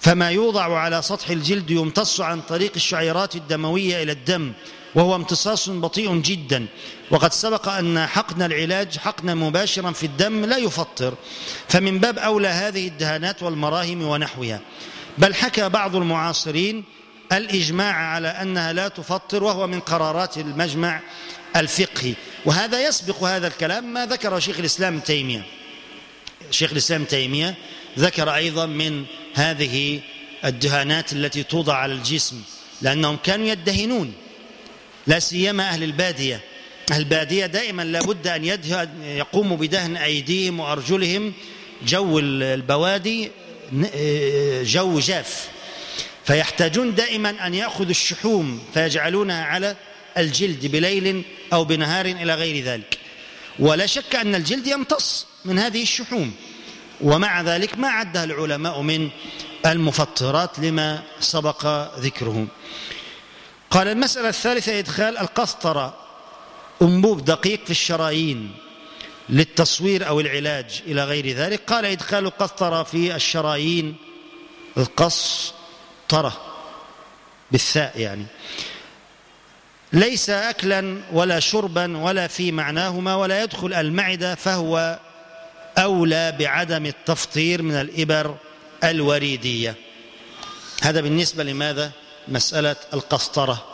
فما يوضع على سطح الجلد يمتص عن طريق الشعيرات الدموية إلى الدم. وهو امتصاص بطيء جدا. وقد سبق أن حقن العلاج حقنا مباشرا في الدم لا يفطر فمن باب أولى هذه الدهانات والمراهم ونحوها. بل حكى بعض المعاصرين الإجماع على أنها لا تفطر وهو من قرارات المجمع الفقهي. وهذا يسبق هذا الكلام ما ذكر شيخ الإسلام تيمية. شيخ الإسلام تيمية ذكر أيضا من هذه الدهانات التي توضع على الجسم لأنهم كانوا يدهنون. لا سيما أهل البادية. أهل البادية دائما لابد أن يقوموا بدهن أيديهم وأرجلهم. جو البوادي جو جاف. فيحتاجون دائما أن يأخذوا الشحوم فيجعلونها على الجلد بليل أو بنهار إلى غير ذلك. ولا شك أن الجلد يمتص من هذه الشحوم. ومع ذلك ما عدها العلماء من المفطرات لما سبق ذكره قال المسألة الثالثة إدخال القسطرة أنبوب دقيق في الشرايين للتصوير أو العلاج إلى غير ذلك. قال إدخال القسطرة في الشرايين القسطرة بالثاء يعني. ليس أكلا ولا شربا ولا في معناهما ولا يدخل المعدة فهو أولى بعدم التفطير من الإبر الوريدية. هذا بالنسبة لماذا؟ مسألة القسطرة.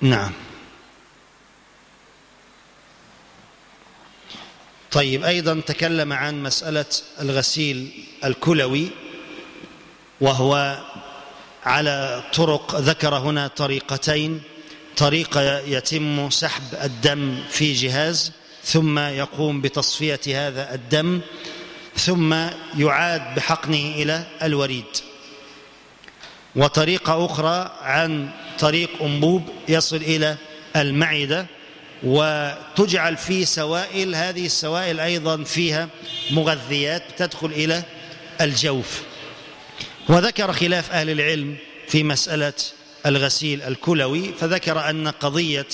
نعم. طيب أيضا تكلم عن مسألة الغسيل الكلوي وهو على طرق ذكر هنا طريقتين. طريقة يتم سحب الدم في جهاز ثم يقوم بتصفية هذا الدم. ثم يعاد بحقنه إلى الوريد. وطريقة أخرى عن طريق أنبوب يصل إلى المعدة وتجعل فيه سوائل هذه السوائل أيضا فيها مغذيات تدخل إلى الجوف. وذكر خلاف أهل العلم في مسألة الغسيل الكلوي فذكر أن قضية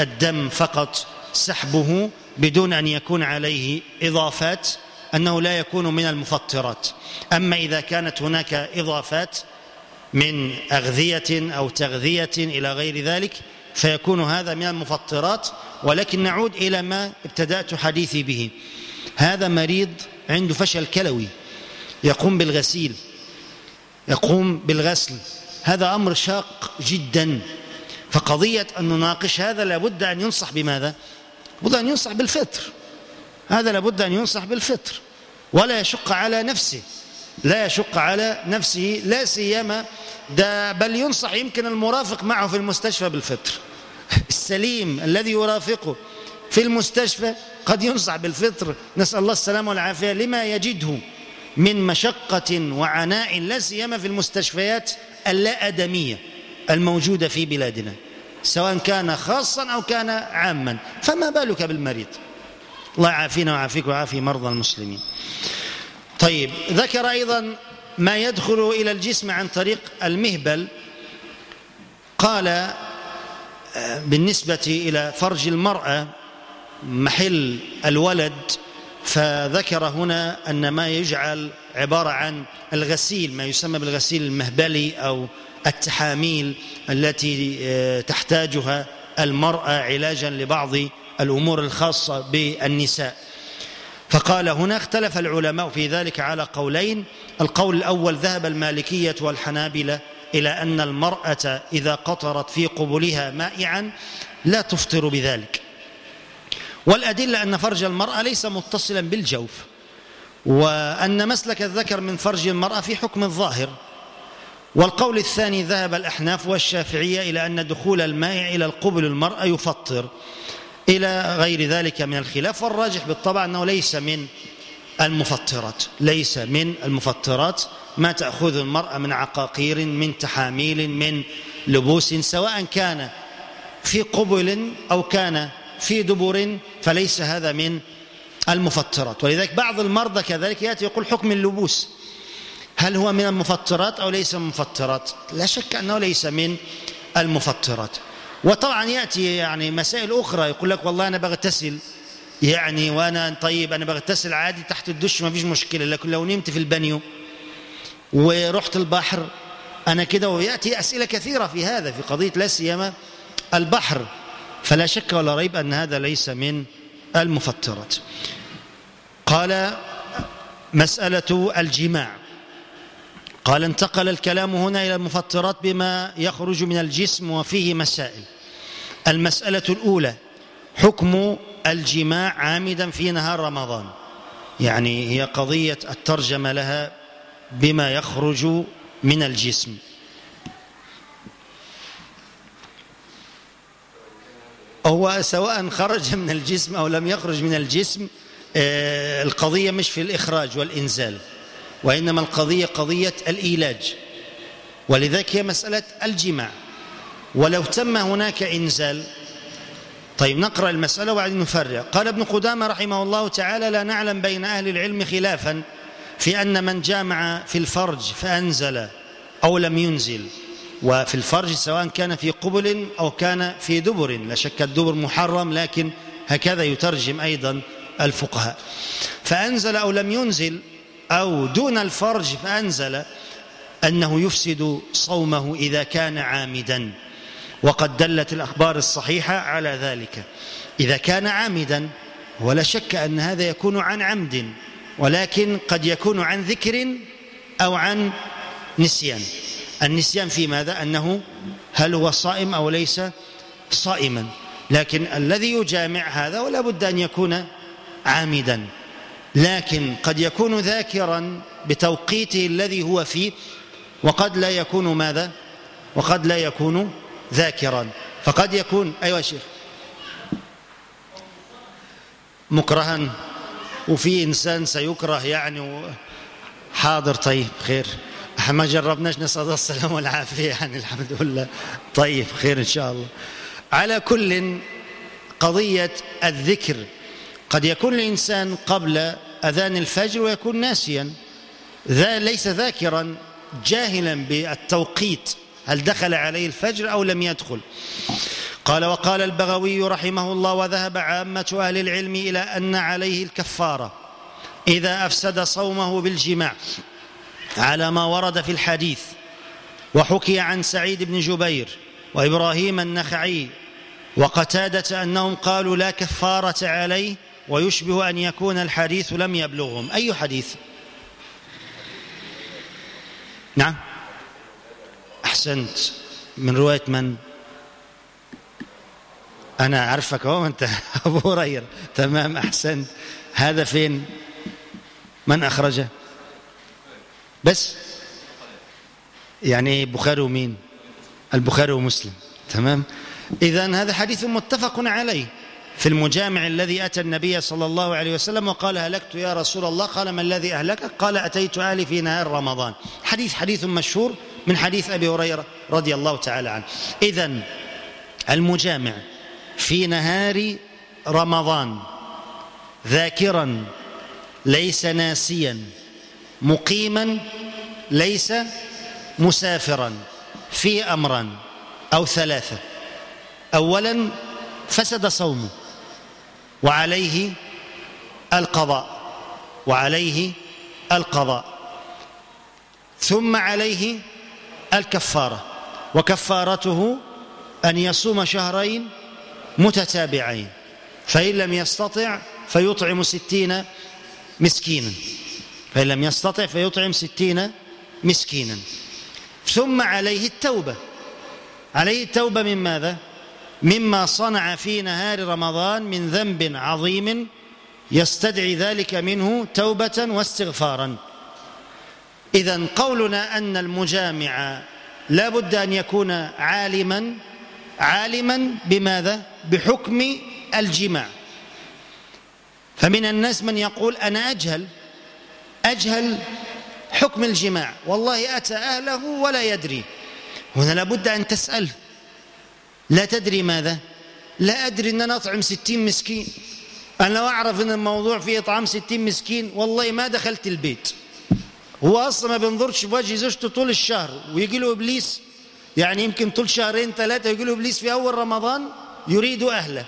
الدم فقط سحبه بدون أن يكون عليه إضافات أنه لا يكون من المفطرات. أما إذا كانت هناك إضافات من أغذية أو تغذية إلى غير ذلك فيكون هذا من المفطرات ولكن نعود إلى ما ابتدأت حديثي به. هذا مريض عنده فشل كلوي يقوم بالغسيل يقوم بالغسل. هذا أمر شاق جدا. فقضية أن نناقش هذا لابد أن ينصح بماذا؟ لابد أن ينصح بالفطر. هذا لابد أن ينصح بالفطر. ولا يشق على نفسه. لا يشق على نفسه لا سيما ده بل ينصح يمكن المرافق معه في المستشفى بالفطر. السليم الذي يرافقه في المستشفى قد ينصح بالفطر. نسأل الله السلامة والعافية. لما يجده من مشقة وعناء لا سيما في المستشفيات اللا أدمية الموجودة في بلادنا سواء كان خاصا أو كان عاما. فما بالك بالمريض؟ الله يعافينا ويعافيك ويعافي مرضى المسلمين. طيب ذكر أيضا ما يدخل إلى الجسم عن طريق المهبل. قال آه، بالنسبة إلى فرج المرأة محل الولد فذكر هنا أن ما يجعل عبارة عن الغسيل ما يسمى بالغسيل المهبلي أو التحاميل التي آه، تحتاجها المرأة علاجا لبعض الأمور الخاصة بالنساء. فقال هنا اختلف العلماء في ذلك على قولين. القول الأول ذهب المالكية والحنابلة إلى أن المرأة إذا قطرت في قبلها مائعا لا تفطر بذلك. والأدلة أن فرج المرأة ليس متصلا بالجوف وأن مسلك الذكر من فرج المرأة في حكم الظاهر. والقول الثاني ذهب الأحناف والشافعية إلى أن دخول المائع إلى القبل المرأة يفطر. إلى غير ذلك من الخلاف والراجح بالطبع أنه ليس من المفطرات ليس من المفطرات ما تأخذ المرأة من عقاقير من تحاميل من لبوس سواء كان في قبل أو كان في دبر فليس هذا من المفطرات. ولذلك بعض المرضى كذلك يأتي يقول حكم اللبوس هل هو من المفطرات أو ليس من المفطرات؟ لا شك أنه ليس من المفطرات. وطبعا يأتي يعني مسائل أخرى يقول لك والله أنا بغتسل. يعني وأنا طيب أنا بغتسل عادي تحت الدش ما فيش مشكلة لكن لو نمت في البنيو ورحت البحر أنا كده ويأتي أسئلة كثيرة في هذا في قضية لا سيما البحر. فلا شك ولا ريب أن هذا ليس من المفطرات. قال مسألة الجماع. قال انتقل الكلام هنا إلى المفطرات بما يخرج من الجسم وفيه مسائل. المسألة الأولى حكم الجماع عامدا في نهار رمضان. يعني هي قضية الترجمة لها بما يخرج من الجسم. هو سواء خرج من الجسم أو لم يخرج من الجسم آه، القضية مش في الإخراج والإنزال وإنما القضية قضية الإيلاج. ولذلك هي مسألة الجماع. ولو تم هناك إنزال. طيب نقرأ المسألة وبعدين نفرع. قال ابن قدامة رحمه الله تعالى لا نعلم بين أهل العلم خلافا في أن من جامع في الفرج فأنزل أو لم ينزل وفي الفرج سواء كان في قبل أو كان في دبر. لا شك الدبر محرم لكن هكذا يترجم أيضا الفقهاء. فأنزل أو لم ينزل أو دون الفرج فأنزل أنه يفسد صومه إذا كان عامدا. وقد دلت الأخبار الصحيحة على ذلك. إذا كان عامدا ولا شك أن هذا يكون عن عمد ولكن قد يكون عن ذكر أو عن نسيان. النسيان في ماذا؟ أنه هل هو صائم أو ليس صائما. لكن الذي يجامع هذا ولا بد أن يكون عامدا. لكن قد يكون ذاكرا بتوقيته الذي هو فيه وقد لا يكون ماذا؟ وقد لا يكون ذاكرا. فقد يكون أيها الشيخ مكرها. وفي إنسان سيكره يعني حاضر طيب خير. ما جربناش نسأل السلامة والعافية يعني الحمد لله. طيب خير إن شاء الله. على كل قضية الذكر. قد يكون الإنسان قبل أذان الفجر ويكون ناسيا. ذا ليس ذاكرا جاهلا بالتوقيت. هل دخل عليه الفجر أو لم يدخل؟ قال وقال البغوي رحمه الله وذهب عامة أهل العلم إلى أن عليه الكفارة إذا أفسد صومه بالجماع على ما ورد في الحديث وحكي عن سعيد بن جبير وإبراهيم النخعي وقتادة أنهم قالوا لا كفارة عليه ويشبه أن يكون الحديث لم يبلغهم. أي حديث؟ نعم. أحسنت من رواية من؟ أنا أعرفك أهو أنت أبو هريرة. تمام أحسنت. هذا فين؟ من أخرجه؟ بس. يعني بخاري ومين؟ البخاري ومسلم. تمام؟ إذا هذا حديث متفق عليه. في المجامع الذي أتى النبي صلى الله عليه وسلم وقال هلكت يا رسول الله؟ قال ما الذي أهلكك؟ قال أتيت أهلي في نهار رمضان. حديث حديث مشهور. من حديث أبي هريرة رضي الله تعالى عنه. إذا المجامع في نهار رمضان ذاكرا ليس ناسيا مقيما ليس مسافرا في أمرا أو ثلاثة. أولا فسد صومه وعليه القضاء وعليه القضاء. ثم عليه الكفارة وكفارته أن يصوم شهرين متتابعين فإن لم يستطع فيطعم ستين مسكينا فإن لم يستطع فيطعم ستين مسكينا ثم عليه التوبة عليه التوبة من ماذا؟ مما صنع في نهار رمضان من ذنب عظيم يستدعي ذلك منه توبة واستغفارا إذا قولنا أن المجامع لا بد أن يكون عالما عالما بماذا؟ بحكم الجماع. فمن الناس من يقول أنا أجهل أجهل حكم الجماع. والله أتى أهله ولا يدري. هنا لابد أن تسأل. لا تدري ماذا؟ لا أدري أن أنا أطعم ستين مسكين. أنا أعرف أن الموضوع فيه إطعام ستين مسكين. والله ما دخلت البيت. هو أصلا ما بينظرش بوجه زوجته طول الشهر ويجي له إبليس يعني يمكن طول شهرين ثلاثة يجي له إبليس في أول رمضان يريد أهله.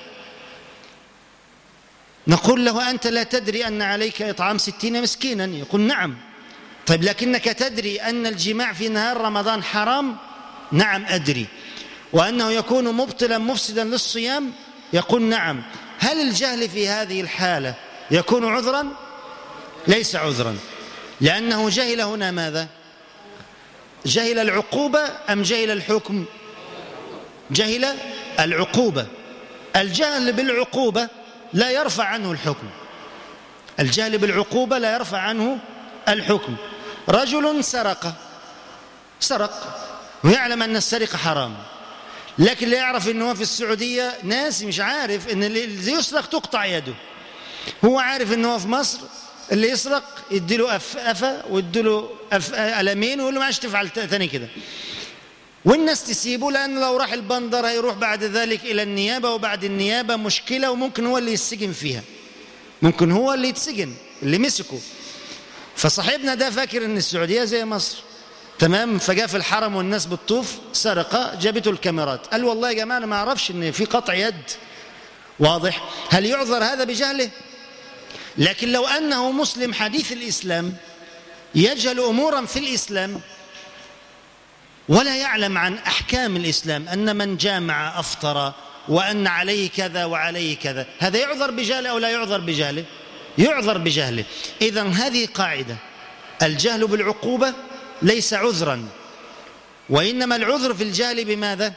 نقول له أنت لا تدري أن عليك إطعام ستين مسكينا. يقول نعم. طيب لكنك تدري أن الجماع في نهار رمضان حرام؟ نعم أدري. وأنه يكون مبطلا مفسدا للصيام؟ يقول نعم. هل الجهل في هذه الحالة يكون عذرا؟ ليس عذرا. لأنه جهل هنا ماذا؟ جهل العقوبة أم جهل الحكم؟ جهل العقوبة. الجهل بالعقوبة لا يرفع عنه الحكم. الجهل بالعقوبة لا يرفع عنه الحكم. رجل سرق سرق ويعلم أن السرقة حرام. لكن لا يعرف أنه في السعودية ناس مش عارف أن اللي يسرق تقطع يده. هو عارف أنه في مصر اللي يسرق يديله أف أفا ويديله أف ألمين ويقول له ما عادش تفعل ثاني كده. والناس تسيبه لأنه لو راح البندر هيروح بعد ذلك إلى النيابة وبعد النيابة مشكلة وممكن هو اللي يسجن فيها. ممكن هو اللي يتسجن اللي مسكه. فصاحبنا ده فاكر إن السعودية زي مصر. تمام؟ فجاء في الحرم والناس بتطوف سرق جابته الكاميرات. قال والله يا جماعة أنا ما أعرفش إن في قطع يد. واضح؟ هل يعذر هذا بجهله؟ لكن لو أنه مسلم حديث الإسلام يجهل أمورا في الإسلام ولا يعلم عن أحكام الإسلام أن من جامع أفطر وأن عليه كذا وعليه كذا هذا يعذر بجهله أو لا يعذر بجهله؟ يعذر بجهله. إذا هذه قاعدة. الجهل بالعقوبة ليس عذرا وإنما العذر في الجهل بماذا؟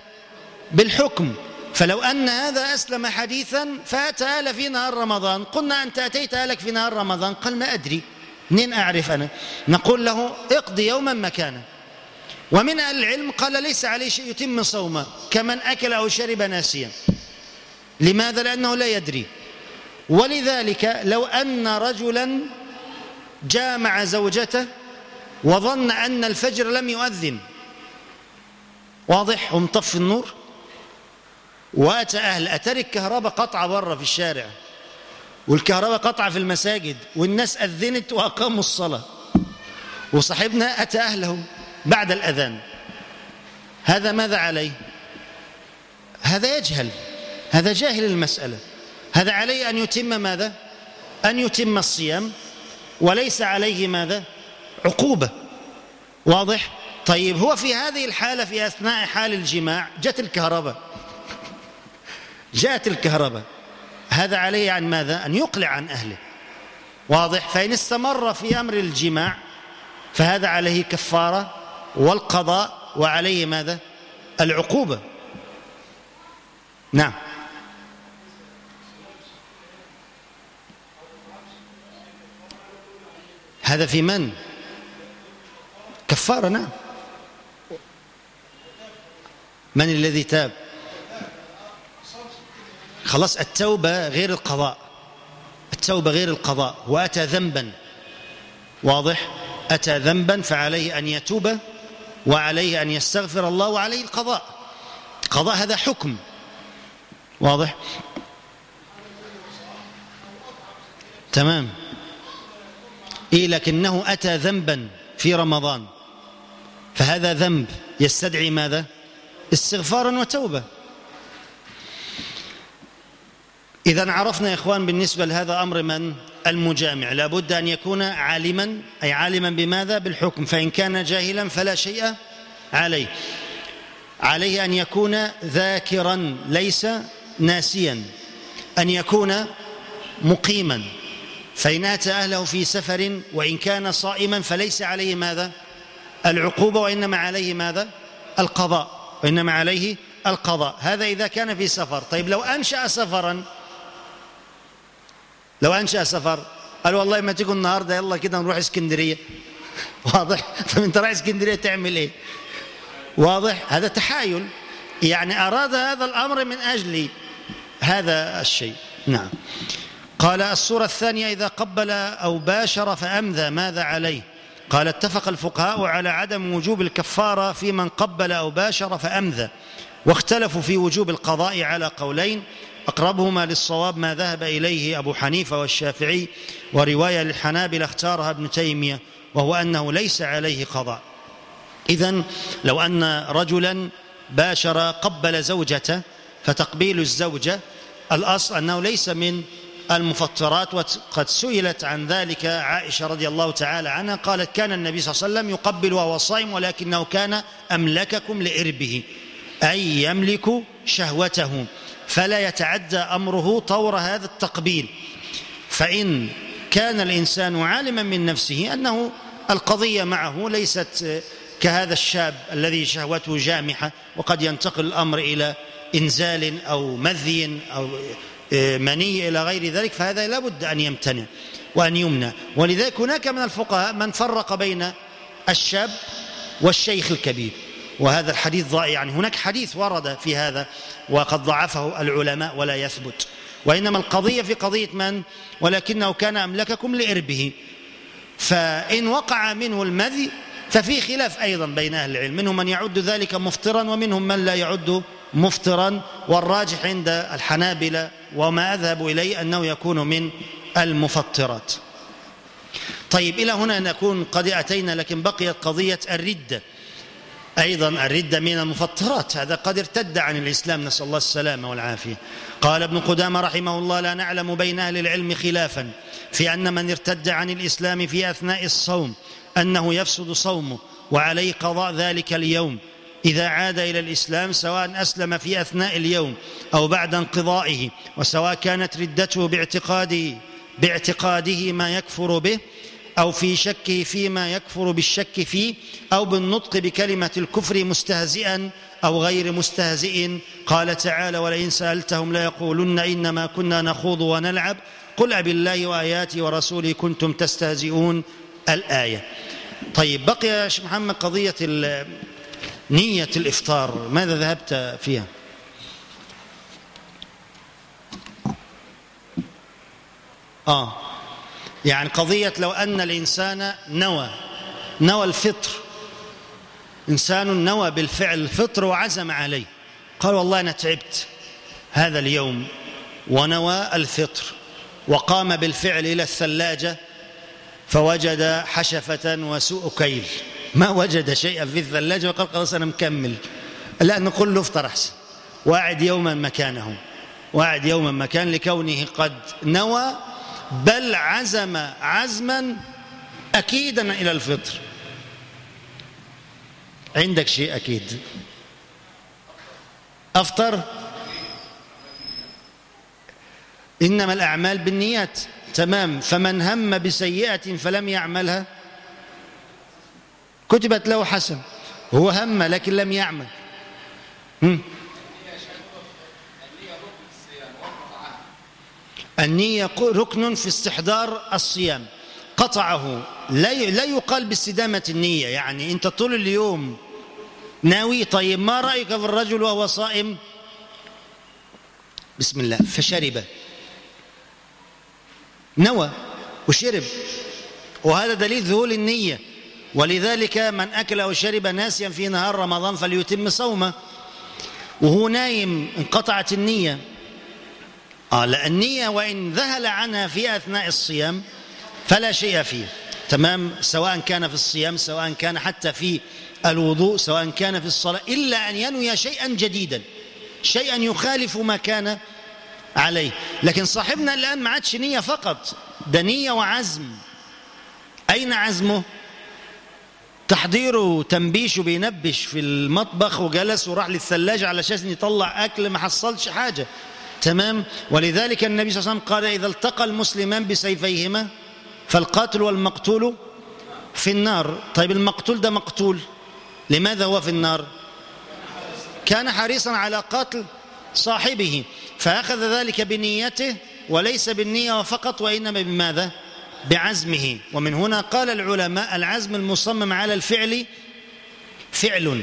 بالحكم. فلو أن هذا أسلم حديثا فأتى آل في نهار رمضان. قلنا أنت أتيت آلك في نهار رمضان؟ قال ما أدري. منين أعرف أنا؟ نقول له اقضي يوما مكانه. ومن أهل العلم قال ليس عليه شيء يتم صومه كمن أكل أو شرب ناسيا. لماذا؟ لأنه لا يدري. ولذلك لو أن رجلا جامع زوجته وظن أن الفجر لم يؤذن واضح ومطفي النور؟ واتى أهل أتاري الكهرباء قطعة بره في الشارع والكهرباء قطعة في المساجد والناس أذنت وأقاموا الصلاة. وصاحبنا أتى أهله بعد الأذان. هذا ماذا عليه؟ هذا يجهل هذا جاهل المسألة. هذا عليه أن يتم ماذا؟ أن يتم الصيام وليس عليه ماذا؟ عقوبة. واضح؟ طيب هو في هذه الحالة في أثناء حال الجماع جت الكهرباء. جاءت الكهرباء. هذا عليه عن ماذا؟ أن يقلع عن أهله. واضح؟ فإن استمر في أمر الجماع فهذا عليه كفارة والقضاء وعليه ماذا؟ العقوبة. نعم. هذا في من؟ كفارة نعم. من الذي تاب؟ خلاص التوبة غير القضاء. التوبة غير القضاء. وأتى ذنبا. واضح؟ أتى ذنبا فعليه أن يتوب وعليه أن يستغفر الله وعليه القضاء. قضاء هذا حكم. واضح؟ تمام. إيه لكنه أتى ذنبا في رمضان. فهذا ذنب يستدعي ماذا؟ استغفارا وتوبة. إذا عرفنا يا إخوان بالنسبة لهذا أمر من؟ المجامع. لابد أن يكون عالما أي عالما بماذا؟ بالحكم. فإن كان جاهلا فلا شيء عليه. عليه أن يكون ذاكرا ليس ناسيا. أن يكون مقيما. فإن أتى أهله في سفر وإن كان صائما فليس عليه ماذا؟ العقوبة وإنما عليه ماذا؟ القضاء. وإنما عليه القضاء. هذا إذا كان في سفر. طيب لو أنشأ سفرا لو أنشأ سفر قال والله ما تيجوا النهارده يلا كده نروح إسكندرية. واضح؟ طب انت رايح إسكندرية تعمل إيه؟ واضح؟ هذا تحايل. يعني أراد هذا الأمر من أجل هذا الشيء. نعم. قال الصورة الثانية إذا قبل أو باشر فأمذى ماذا عليه؟ قال اتفق الفقهاء على عدم وجوب الكفارة في من قبل أو باشر فأمذى واختلفوا في وجوب القضاء على قولين. أقربهما للصواب ما ذهب إليه أبو حنيفة والشافعي ورواية للحنابلة اختارها ابن تيمية وهو أنه ليس عليه قضاء. إذا لو أن رجلا باشر قبل زوجته فتقبيل الزوجة الأصل أنه ليس من المفطرات وقد سئلت عن ذلك عائشة رضي الله تعالى عنها قالت كان النبي صلى الله عليه وسلم يقبل وهو صائم ولكنه كان أملككم لإربه أي يملك شهوته. فلا يتعدى أمره طور هذا التقبيل. فإن كان الإنسان عالما من نفسه أنه القضية معه ليست كهذا الشاب الذي شهوته جامحة وقد ينتقل الأمر إلى إنزال أو مذي أو مني إلى غير ذلك فهذا لابد أن يمتنع وأن يمنع. ولذلك هناك من الفقهاء من فرق بين الشاب والشيخ الكبير. وهذا الحديث ضائع. يعني هناك حديث ورد في هذا وقد ضعفه العلماء ولا يثبت. وإنما القضية في قضية من؟ ولكنه كان أملككم لإربه. فإن وقع منه المذي ففي خلاف أيضا بين أهل العلم. منهم من يعد ذلك مفطرا ومنهم من لا يعد مفطرا. والراجح عند الحنابلة وما أذهب إليه أنه يكون من المفطرات. طيب إلى هنا نكون قد أتينا لكن بقيت قضية الردة. أيضا الردة من المفطرات. هذا قد ارتد عن الإسلام. نسأل الله السلامة والعافية. قال ابن قدامة رحمه الله لا نعلم بين أهل العلم خلافا في أن من ارتد عن الإسلام في أثناء الصوم أنه يفسد صومه وعليه قضاء ذلك اليوم. إذا عاد إلى الإسلام سواء أسلم في أثناء اليوم أو بعد انقضائه وسواء كانت ردته باعتقاده باعتقاده ما يكفر به أو في شكه فيما يكفر بالشك فيه أو بالنطق بكلمة الكفر مستهزئا أو غير مستهزئ. قال تعالى ولئن سألتهم ليقولن إنما كنا نخوض ونلعب. قل أب الله وآياته ورسوله كنتم تستهزئون الآية. طيب بقي يا شيخ محمد قضية نية الإفطار. ماذا ذهبت فيها؟ آه. يعني قضية لو أن الإنسان نوى نوى الفطر. إنسان نوى بالفعل الفطر وعزم عليه. قال والله أنا تعبت هذا اليوم ونوى الفطر وقام بالفعل إلى الثلاجة فوجد حشفة وسوء كيل. ما وجد شيئا في الثلاجة وقال خلاص أنا مكمل. لا نقول له افطر أحسن. واعد يوما مكانه. واعد يوما مكان لكونه قد نوى بل عزم عزما أكيدا إلى الفطر. عندك شيء أكيد؟ أفطر؟ إنما الأعمال بالنيات. تمام. فمن هم بسيئة فلم يعملها. كتبت له حسن. هو هم لكن لم يعمل. النية ركن في استحضار الصيام. قطعه. لا يقال باستدامة النية. يعني أنت طول اليوم ناوي طيب ما رأيك في الرجل وهو صائم؟ بسم الله. فشرب. نوى وشرب. وهذا دليل ذهول النية. ولذلك من أكل أو شرب ناسيا في نهار رمضان فليتم صومه. وهو نايم. انقطعت النية. لا النية وإن ذهل عنها في أثناء الصيام فلا شيء فيه. تمام؟ سواء كان في الصيام سواء كان حتى في الوضوء سواء كان في الصلاة إلا أن ينوي شيئا جديدا شيئا يخالف ما كان عليه. لكن صاحبنا الآن ما عادش نية فقط ده نية وعزم. أين عزمه؟ تحضيره تنبيشه بينبش في المطبخ وجلس وراح للثلاجة أساس يطلع أكل ما حصلش حاجة. تمام؟ ولذلك النبي صلى الله عليه وسلم قال إذا التقى المسلمان بسيفيهما فالقاتل والمقتول في النار. طيب المقتول ده مقتول. لماذا هو في النار؟ كان حريصا على قتل صاحبه فأخذ ذلك بنيته وليس بالنية فقط وإنما بماذا؟ بعزمه. ومن هنا قال العلماء العزم المصمم على الفعل فعل.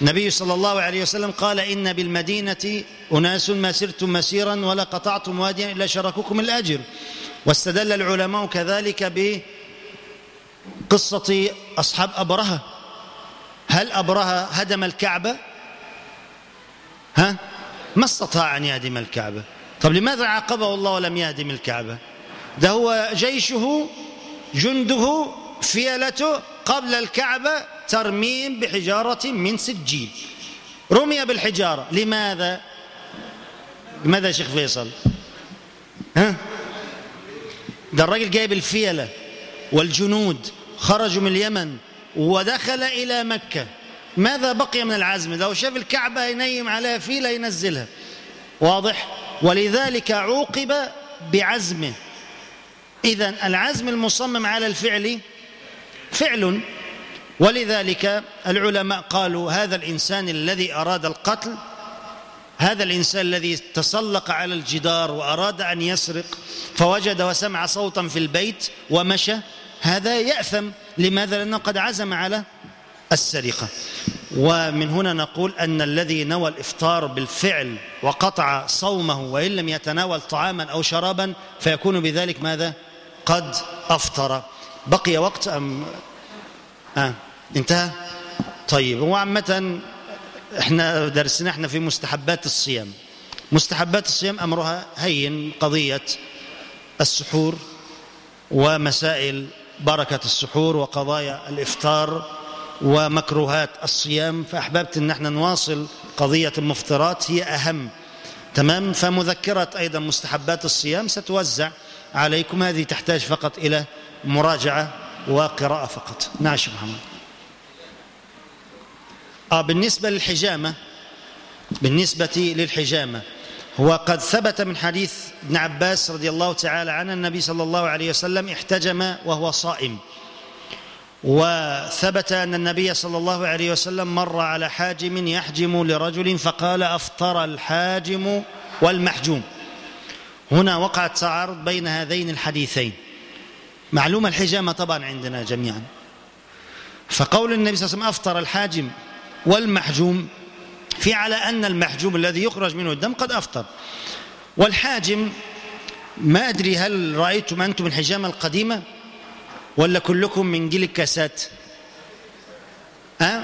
النبي صلى الله عليه وسلم قال إن بالمدينة أناس ما سرتم مسيرا ولا قطعتم واديا إلا شركوكم الأجر. واستدل العلماء كذلك بقصة أصحاب أبرهة. هل أبرهة هدم الكعبة؟ ها؟ ما استطاع أن يهدم الكعبة. طب لماذا عاقبه الله ولم يهدم الكعبة؟ ده هو جيشه جنده فيلته قبل الكعبة ترميم بحجارة من سجيل. رمي بالحجارة. لماذا؟ لماذا يا شيخ فيصل؟ ها؟ ده الراجل جايب الفيلة والجنود خرجوا من اليمن ودخل إلى مكة. ماذا بقي من العزم لو شاف الكعبة ينيم عليها فيلة ينزلها. واضح؟ ولذلك عوقب بعزمه. إذا العزم المصمم على الفعل فعل ولذلك العلماء قالوا هذا الإنسان الذي أراد القتل هذا الإنسان الذي تسلق على الجدار وأراد أن يسرق فوجد وسمع صوتا في البيت ومشى هذا يأثم لماذا؟ لأنه قد عزم على السرقة ومن هنا نقول أن الذي نوى الإفطار بالفعل وقطع صومه وإن لم يتناول طعاما أو شرابا فيكون بذلك ماذا؟ قد أفطر بقي وقت أم آه انتهى طيب هو عامة إحنا درسنا إحنا في مستحبات الصيام. مستحبات الصيام أمرها هين قضية السحور ومسائل بركة السحور وقضايا الإفطار ومكروهات الصيام. فأحببت أن إحنا نواصل قضية المفطرات هي أهم. تمام؟ فمذكرة أيضا مستحبات الصيام ستوزع عليكم. هذه تحتاج فقط إلى مراجعة وقراءة فقط. نعم محمد. آه بالنسبة للحجامة بالنسبة للحجامة هو قد ثبت من حديث ابن عباس رضي الله تعالى عنه النبي صلى الله عليه وسلم احتجم وهو صائم. وثبت أن النبي صلى الله عليه وسلم مر على حاجم يحجم لرجل فقال أفطر الحاجم والمحجوم. هنا وقع تعارض بين هذين الحديثين. معلومة الحجامة طبعا عندنا جميعا. فقول النبي صلى الله عليه وسلم أفطر الحاجم والمحجوم في على أن المحجوم الذي يخرج منه الدم قد أفطر. والحاجم ما أدري هل رأيتم أنتم الحجامة القديمة ولا كلكم من جيل الكاسات؟ أه؟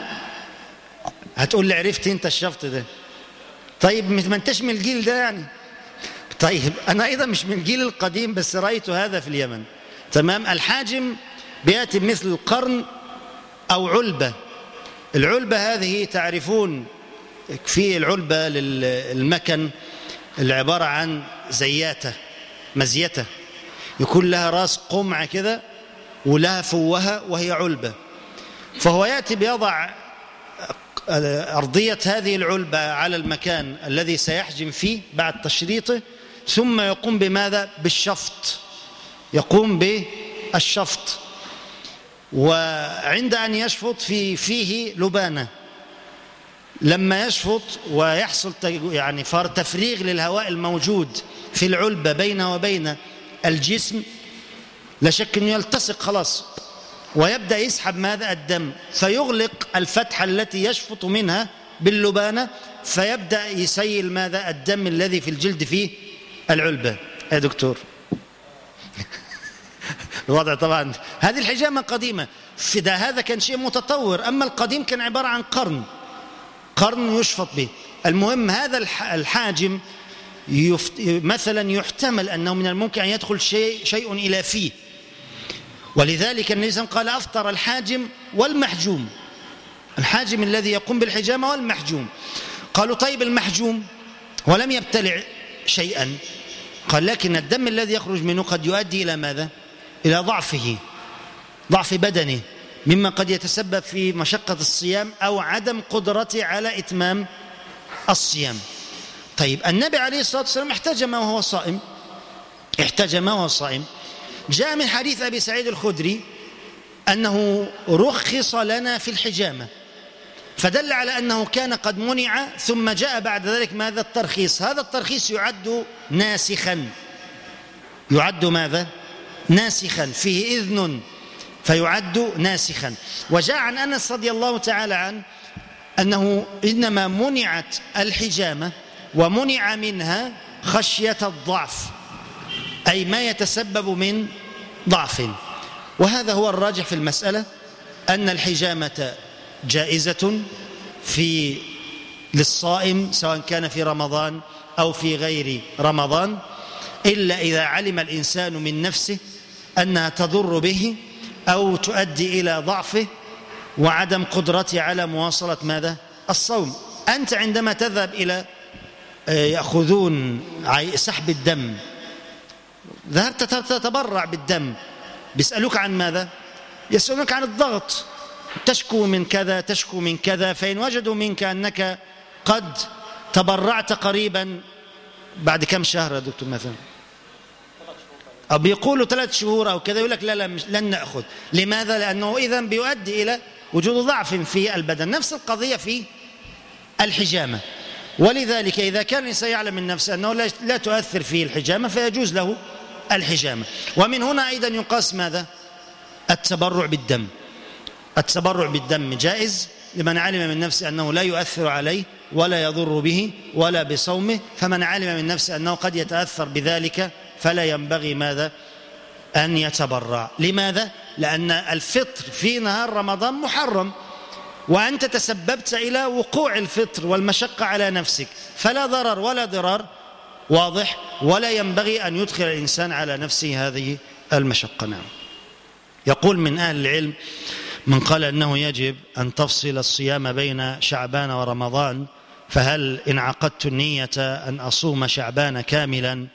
هتقول لي عرفت أنت الشفط ده. طيب ما أنتش من الجيل ده يعني. طيب أنا أيضا مش من الجيل القديم بس رأيت هذا في اليمن. تمام؟ الحاجم بيأتي مثل القرن أو علبة. العلبة هذه تعرفون في العلبة للمكن اللي عباره عن زياتة مزيتة. يكون لها راس قمع كده ولها فوهة وهي علبة. فهو يأتي بيضع أرضية هذه العلبة على المكان الذي سيحجم فيه بعد تشريطه ثم يقوم بماذا؟ بالشفط. يقوم بالشفط. وعند أن يشفط في فيه لبانة. لما يشفط ويحصل يعني تفريغ للهواء الموجود في العلبة بينه وبين الجسم لا شك أنه يلتصق خلاص ويبدأ يسحب ماذا؟ الدم. فيغلق الفتحة التي يشفط منها باللبانة فيبدأ يسيل ماذا؟ الدم الذي في الجلد فيه العلبة. يا دكتور. الوضع طبعا. هذه الحجامة قديمة. ده هذا كان شيء متطور. أما القديم كان عبارة عن قرن. قرن يشفط به. المهم هذا الحاجم يفت... مثلا يحتمل أنه من الممكن أن يدخل شيء, شيء إلى فيه. ولذلك النبي صلى الله عليه وسلم قال أفطر الحاجم والمحجوم. الحاجم الذي يقوم بالحجامة والمحجوم. قالوا طيب المحجوم ولم يبتلع شيئا. قال لكن الدم الذي يخرج منه قد يؤدي إلى ماذا؟ إلى ضعفه ضعف بدنه مما قد يتسبب في مشقة الصيام أو عدم قدرته على إتمام الصيام. طيب النبي عليه الصلاة والسلام احتجم وهو صائم احتجم وهو صائم. جاء من حديث أبي سعيد الخدري أنه رخص لنا في الحجامة فدل على أنه كان قد منع ثم جاء بعد ذلك ماذا؟ الترخيص. هذا الترخيص يعد ناسخا. يعد ماذا؟ ناسخا فيه إذن فيعد ناسخا. وجاء عن أنس رضي الله تعالى عنه أنه إنما منعت الحجامة ومنع منها خشية الضعف أي ما يتسبب من ضعف. وهذا هو الراجح في المسألة أن الحجامة جائزة في للصائم سواء كان في رمضان أو في غير رمضان إلا إذا علم الإنسان من نفسه أنها تضر به أو تؤدي إلى ضعفه وعدم قدرته على مواصلة ماذا؟ الصوم أنت عندما تذهب إلى آه، يأخذون سحب الدم ذهبت تتبرع بالدم بيسألوك عن ماذا؟ يسألونك عن الضغط تشكو من كذا تشكو من كذا فإن وجدوا منك أنك قد تبرعت قريبا بعد كم شهر يا دكتور مثلا أو بيقولوا ثلاث شهور أو كذا يقول لك لا لا لن نأخذ. لماذا؟ لأنه إذا بيؤدي إلى وجود ضعف في البدن. نفس القضية في الحجامة. ولذلك إذا كان الإنسان يعلم من نفسه أنه لا تؤثر فيه الحجامة فيجوز له الحجامة. ومن هنا أيضا يقاس ماذا؟ التبرع بالدم. التبرع بالدم جائز لمن علم من نفسه أنه لا يؤثر عليه ولا يضر به ولا بصومه فمن علم من نفسه أنه قد يتأثر بذلك فلا ينبغي ماذا؟ أن يتبرع. لماذا؟ لأن الفطر في نهار رمضان محرم. وأنت تسببت إلى وقوع الفطر والمشقة على نفسك. فلا ضرر ولا ضرار. واضح؟ ولا ينبغي أن يدخل الإنسان على نفسه هذه المشقة. نعم. يقول من أهل العلم من قال أنه يجب أن تفصل الصيام بين شعبان ورمضان فهل إن عقدت النية أن أصوم شعبان كاملا؟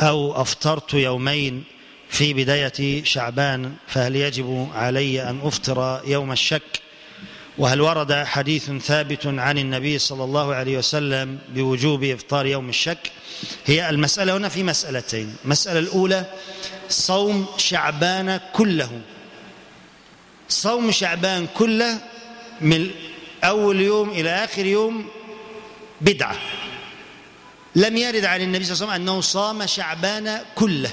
أو أفطرت يومين في بداية شعبان فهل يجب علي أن أفطر يوم الشك؟ وهل ورد حديث ثابت عن النبي صلى الله عليه وسلم بوجوب إفطار يوم الشك؟ هي المسألة هنا في مسألتين. المسألة الأولى صوم شعبان كله. صوم شعبان كله من أول يوم إلى آخر يوم بدعة. لم يرد عن النبي صلى الله عليه وسلم أنه صام شعبان كله.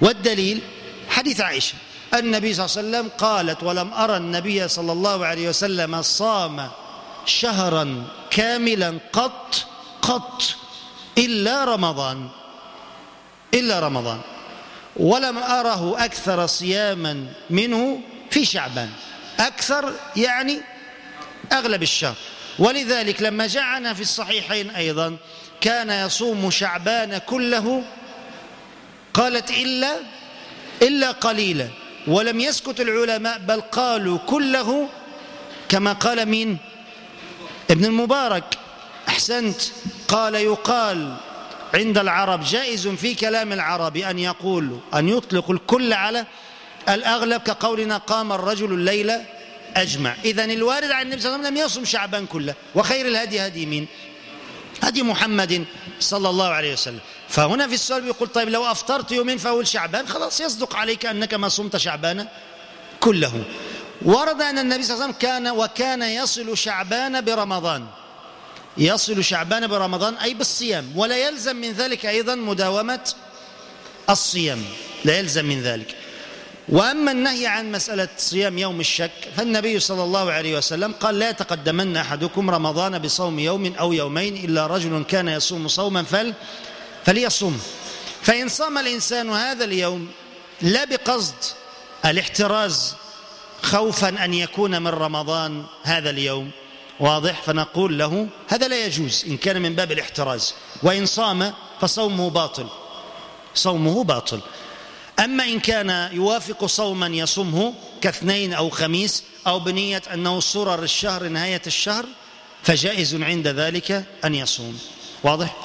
والدليل حديث عائشة. النبي صلى الله عليه وسلم قالت ولم أرى النبي صلى الله عليه وسلم صام شهرا كاملا قط قط إلا رمضان إلا رمضان. ولم أره أكثر صياما منه في شعبان. أكثر يعني أغلب الشهر. ولذلك لما جاءنا في الصحيحين أيضا كان يصوم شعبان كله قالت إلا إلا قليلا ولم يسكت العلماء بل قالوا كله كما قال مين؟ ابن المبارك. أحسنت. قال يقال عند العرب جائز في كلام العرب أن يقول أن يطلق الكل على الأغلب كقولنا قام الرجل الليلة أجمع. إذن الوارد عن النبي صلى الله عليه وسلم لم يصم شعبان كله. وخير الهدي هدي مين؟ هدي محمد صلى الله عليه وسلم. فهنا في السؤال يقول طيب لو أفطرت يومين في أول شعبان خلاص يصدق عليك أنك ما صمت شعبان كله. ورد أن النبي صلى الله عليه وسلم كان وكان يصل شعبان برمضان. يصل شعبان برمضان أي بالصيام. ولا يلزم من ذلك أيضا مداومة الصيام. لا يلزم من ذلك. وأما النهي عن مسألة صيام يوم الشك فالنبي صلى الله عليه وسلم قال لا يتقدمن أحدكم رمضان بصوم يوم أو يومين إلا رجل كان يصوم صوما فل فليصوم. فإن صام الإنسان هذا اليوم لا بقصد الاحتراز خوفا أن يكون من رمضان هذا اليوم. واضح؟ فنقول له هذا لا يجوز إن كان من باب الاحتراز. وإن صام فصومه باطل. صومه باطل. أما إن كان يوافق صوما يصومه كاثنين أو خميس أو بنية أنه صرر الشهر نهاية الشهر فجائز عند ذلك أن يصوم. واضح؟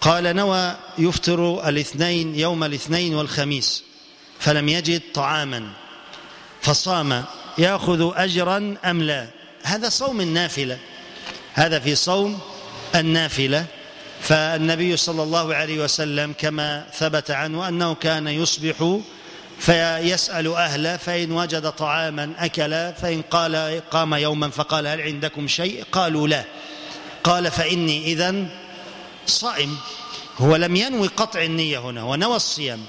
قال نوى يفطر الاثنين يوم الاثنين والخميس فلم يجد طعاما فصام يأخذ أجرا أم لا؟ هذا صوم النافلة هذا في صوم النافلة. فالنبي صلى الله عليه وسلم كما ثبت عنه أنه كان يصبح فيسأل أهله فإن وجد طعاما أكل فإن قال قام يوما فقال هل عندكم شيء؟ قالوا لا. قال فإني إذا صائم. هو لم ينوي قطع النية هنا ونوى الصيام.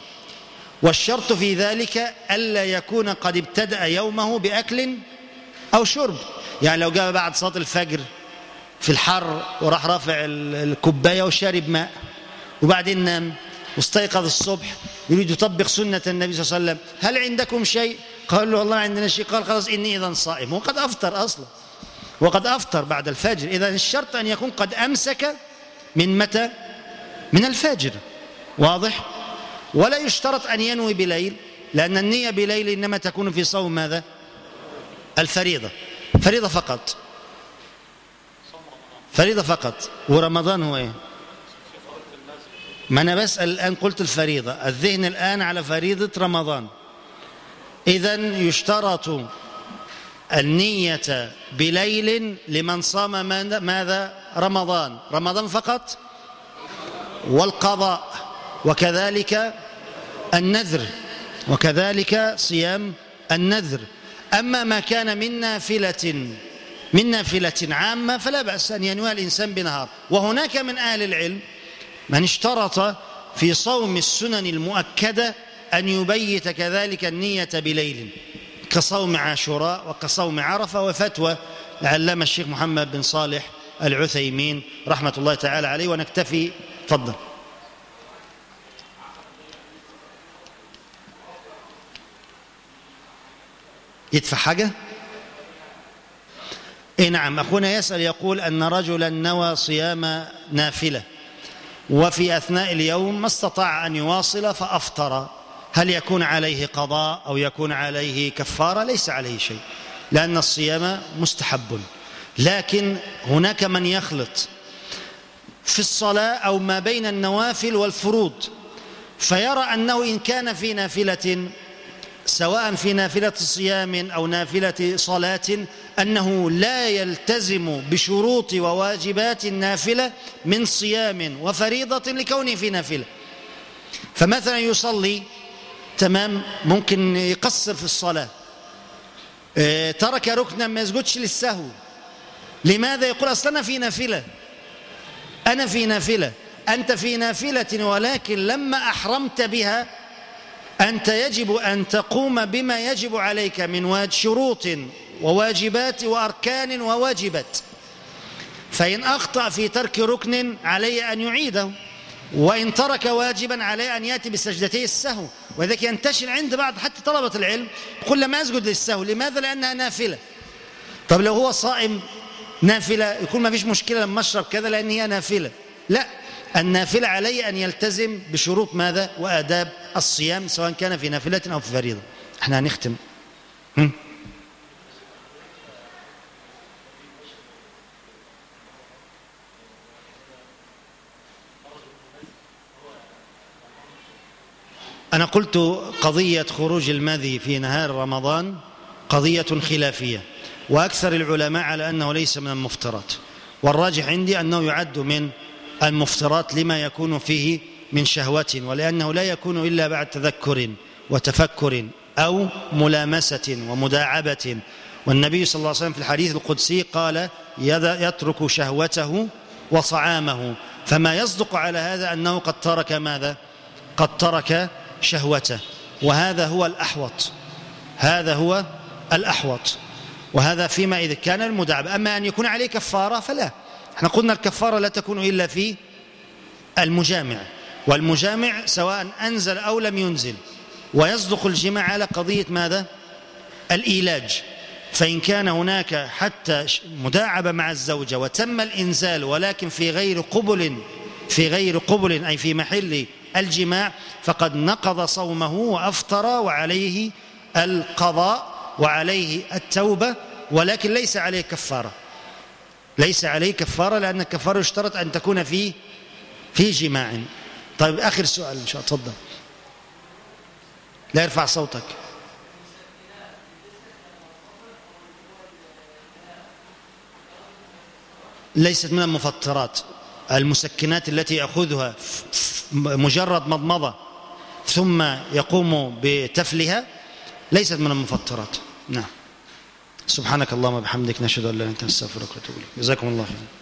والشرط في ذلك ألا يكون قد ابتدأ يومه بأكل أو شرب. يعني لو جاء بعد صلاة الفجر في الحر وراح رافع الكوباية وشارب ماء. وبعدين نام. واستيقظ الصبح. يريد يطبق سنة النبي صلى الله عليه وسلم. هل عندكم شيء؟ قال له والله عندنا شيء. قال خلاص إني إذا صائم. وقد أفطر أصلا. وقد أفطر بعد الفجر. إذا الشرط أن يكون قد أمسك من متى؟ من الفجر. واضح؟ ولا يشترط أن ينوي بليل. لأن النية بليل إنما تكون في صوم ماذا؟ الفريضة. فريضة فقط. فريضة فقط. ورمضان هو إيه؟ ما أنا بسأل الآن قلت الفريضة. الذهن الآن على فريضة رمضان. إذا يشترط النية بليل لمن صام ماذا؟ رمضان. رمضان فقط والقضاء. وكذلك النذر. وكذلك صيام النذر. أما ما كان من نافلة من نافلة عامة فلا بأس أن ينوي الإنسان بنهار. وهناك من أهل العلم من اشترط في صوم السنن المؤكدة أن يبيت كذلك النية بليل كصوم عاشوراء وكصوم عرفة وفتوى العلامة الشيخ محمد بن صالح العثيمين رحمة الله تعالى عليه. ونكتفي تفضل. يدفع حاجة؟ إيه نعم أخونا يسأل يقول أن رجلا نوى صيام نافلة وفي أثناء اليوم ما استطاع أن يواصل فأفطر. هل يكون عليه قضاء أو يكون عليه كفارة؟ ليس عليه شيء لأن الصيام مستحب. لكن هناك من يخلط في الصلاة أو ما بين النوافل والفروض فيرى أنه إن كان في نافلة سواء في نافلة صيام أو نافلة صلاة أنه لا يلتزم بشروط وواجبات النافلة من صيام وفريضة لكونه في نافلة. فمثلا يصلي تمام ممكن يقصر في الصلاة. آه ترك ركنا ما يسجدش للسهو. لماذا يقول أصلا أنا في نافلة؟ أنا في نافلة. أنت في نافلة ولكن لما أحرمت بها أنت يجب أن تقوم بما يجب عليك من شروط. وواجبات وأركان وواجبات. فإن أخطأ في ترك ركن عليه أن يعيده وإن ترك واجبا عليه أن يأتي بسجدتي السهو. وذلك ينتشر عند بعض حتى طلبة العلم يقول لما أسجد للسهو؟ لماذا؟ لأنها نافلة. طب لو هو صائم نافلة يقول ما فيش مشكلة لما أشرب كذا لأن هي نافلة. لا النافلة عليه أن يلتزم بشروط ماذا؟ وآداب الصيام سواء كان في نافلة أو في فريضة. إحنا هنختم. أنا قلت قضية خروج المذي في نهار رمضان قضية خلافية وأكثر العلماء على أنه ليس من المفترات والراجح عندي أنه يعد من المفترات لما يكون فيه من شهوة ولأنه لا يكون إلا بعد تذكر وتفكر أو ملامسة ومداعبة والنبي صلى الله عليه وسلم في الحديث القدسي قال يترك شهوته وطعامه فما يصدق على هذا أنه قد ترك ماذا؟ قد ترك شهوته. وهذا هو الأحوط. هذا هو الأحوط. وهذا فيما إذا كان المداعب أما أن يكون عليه كفارة فلا. إحنا قلنا الكفارة لا تكون إلا في المجامع. والمجامع سواء أنزل أو لم ينزل. ويصدق الجماع على قضية ماذا؟ الإيلاج. فإن كان هناك حتى مداعبة مع الزوجة وتم الإنزال ولكن في غير قبل في غير قبل أي في محل الجماع فقد نقض صومه وأفطر وعليه القضاء وعليه التوبة ولكن ليس عليه كفارة. ليس عليه كفارة لأن الكفارة يشترط أن تكون في في جماع. طيب آخر سؤال إن شاء الله. تفضل. لا يرفع صوتك. ليست من المفطرات. المسكنات التي يأخذها مجرد مضمضة ثم يقوم بتفلها ليست من المفطرات. نعم. سبحانك اللهم وبحمدك نشهد أن لا إله إلا أنت نستغفرك ونتوب إليك. جزاكم الله خيرا.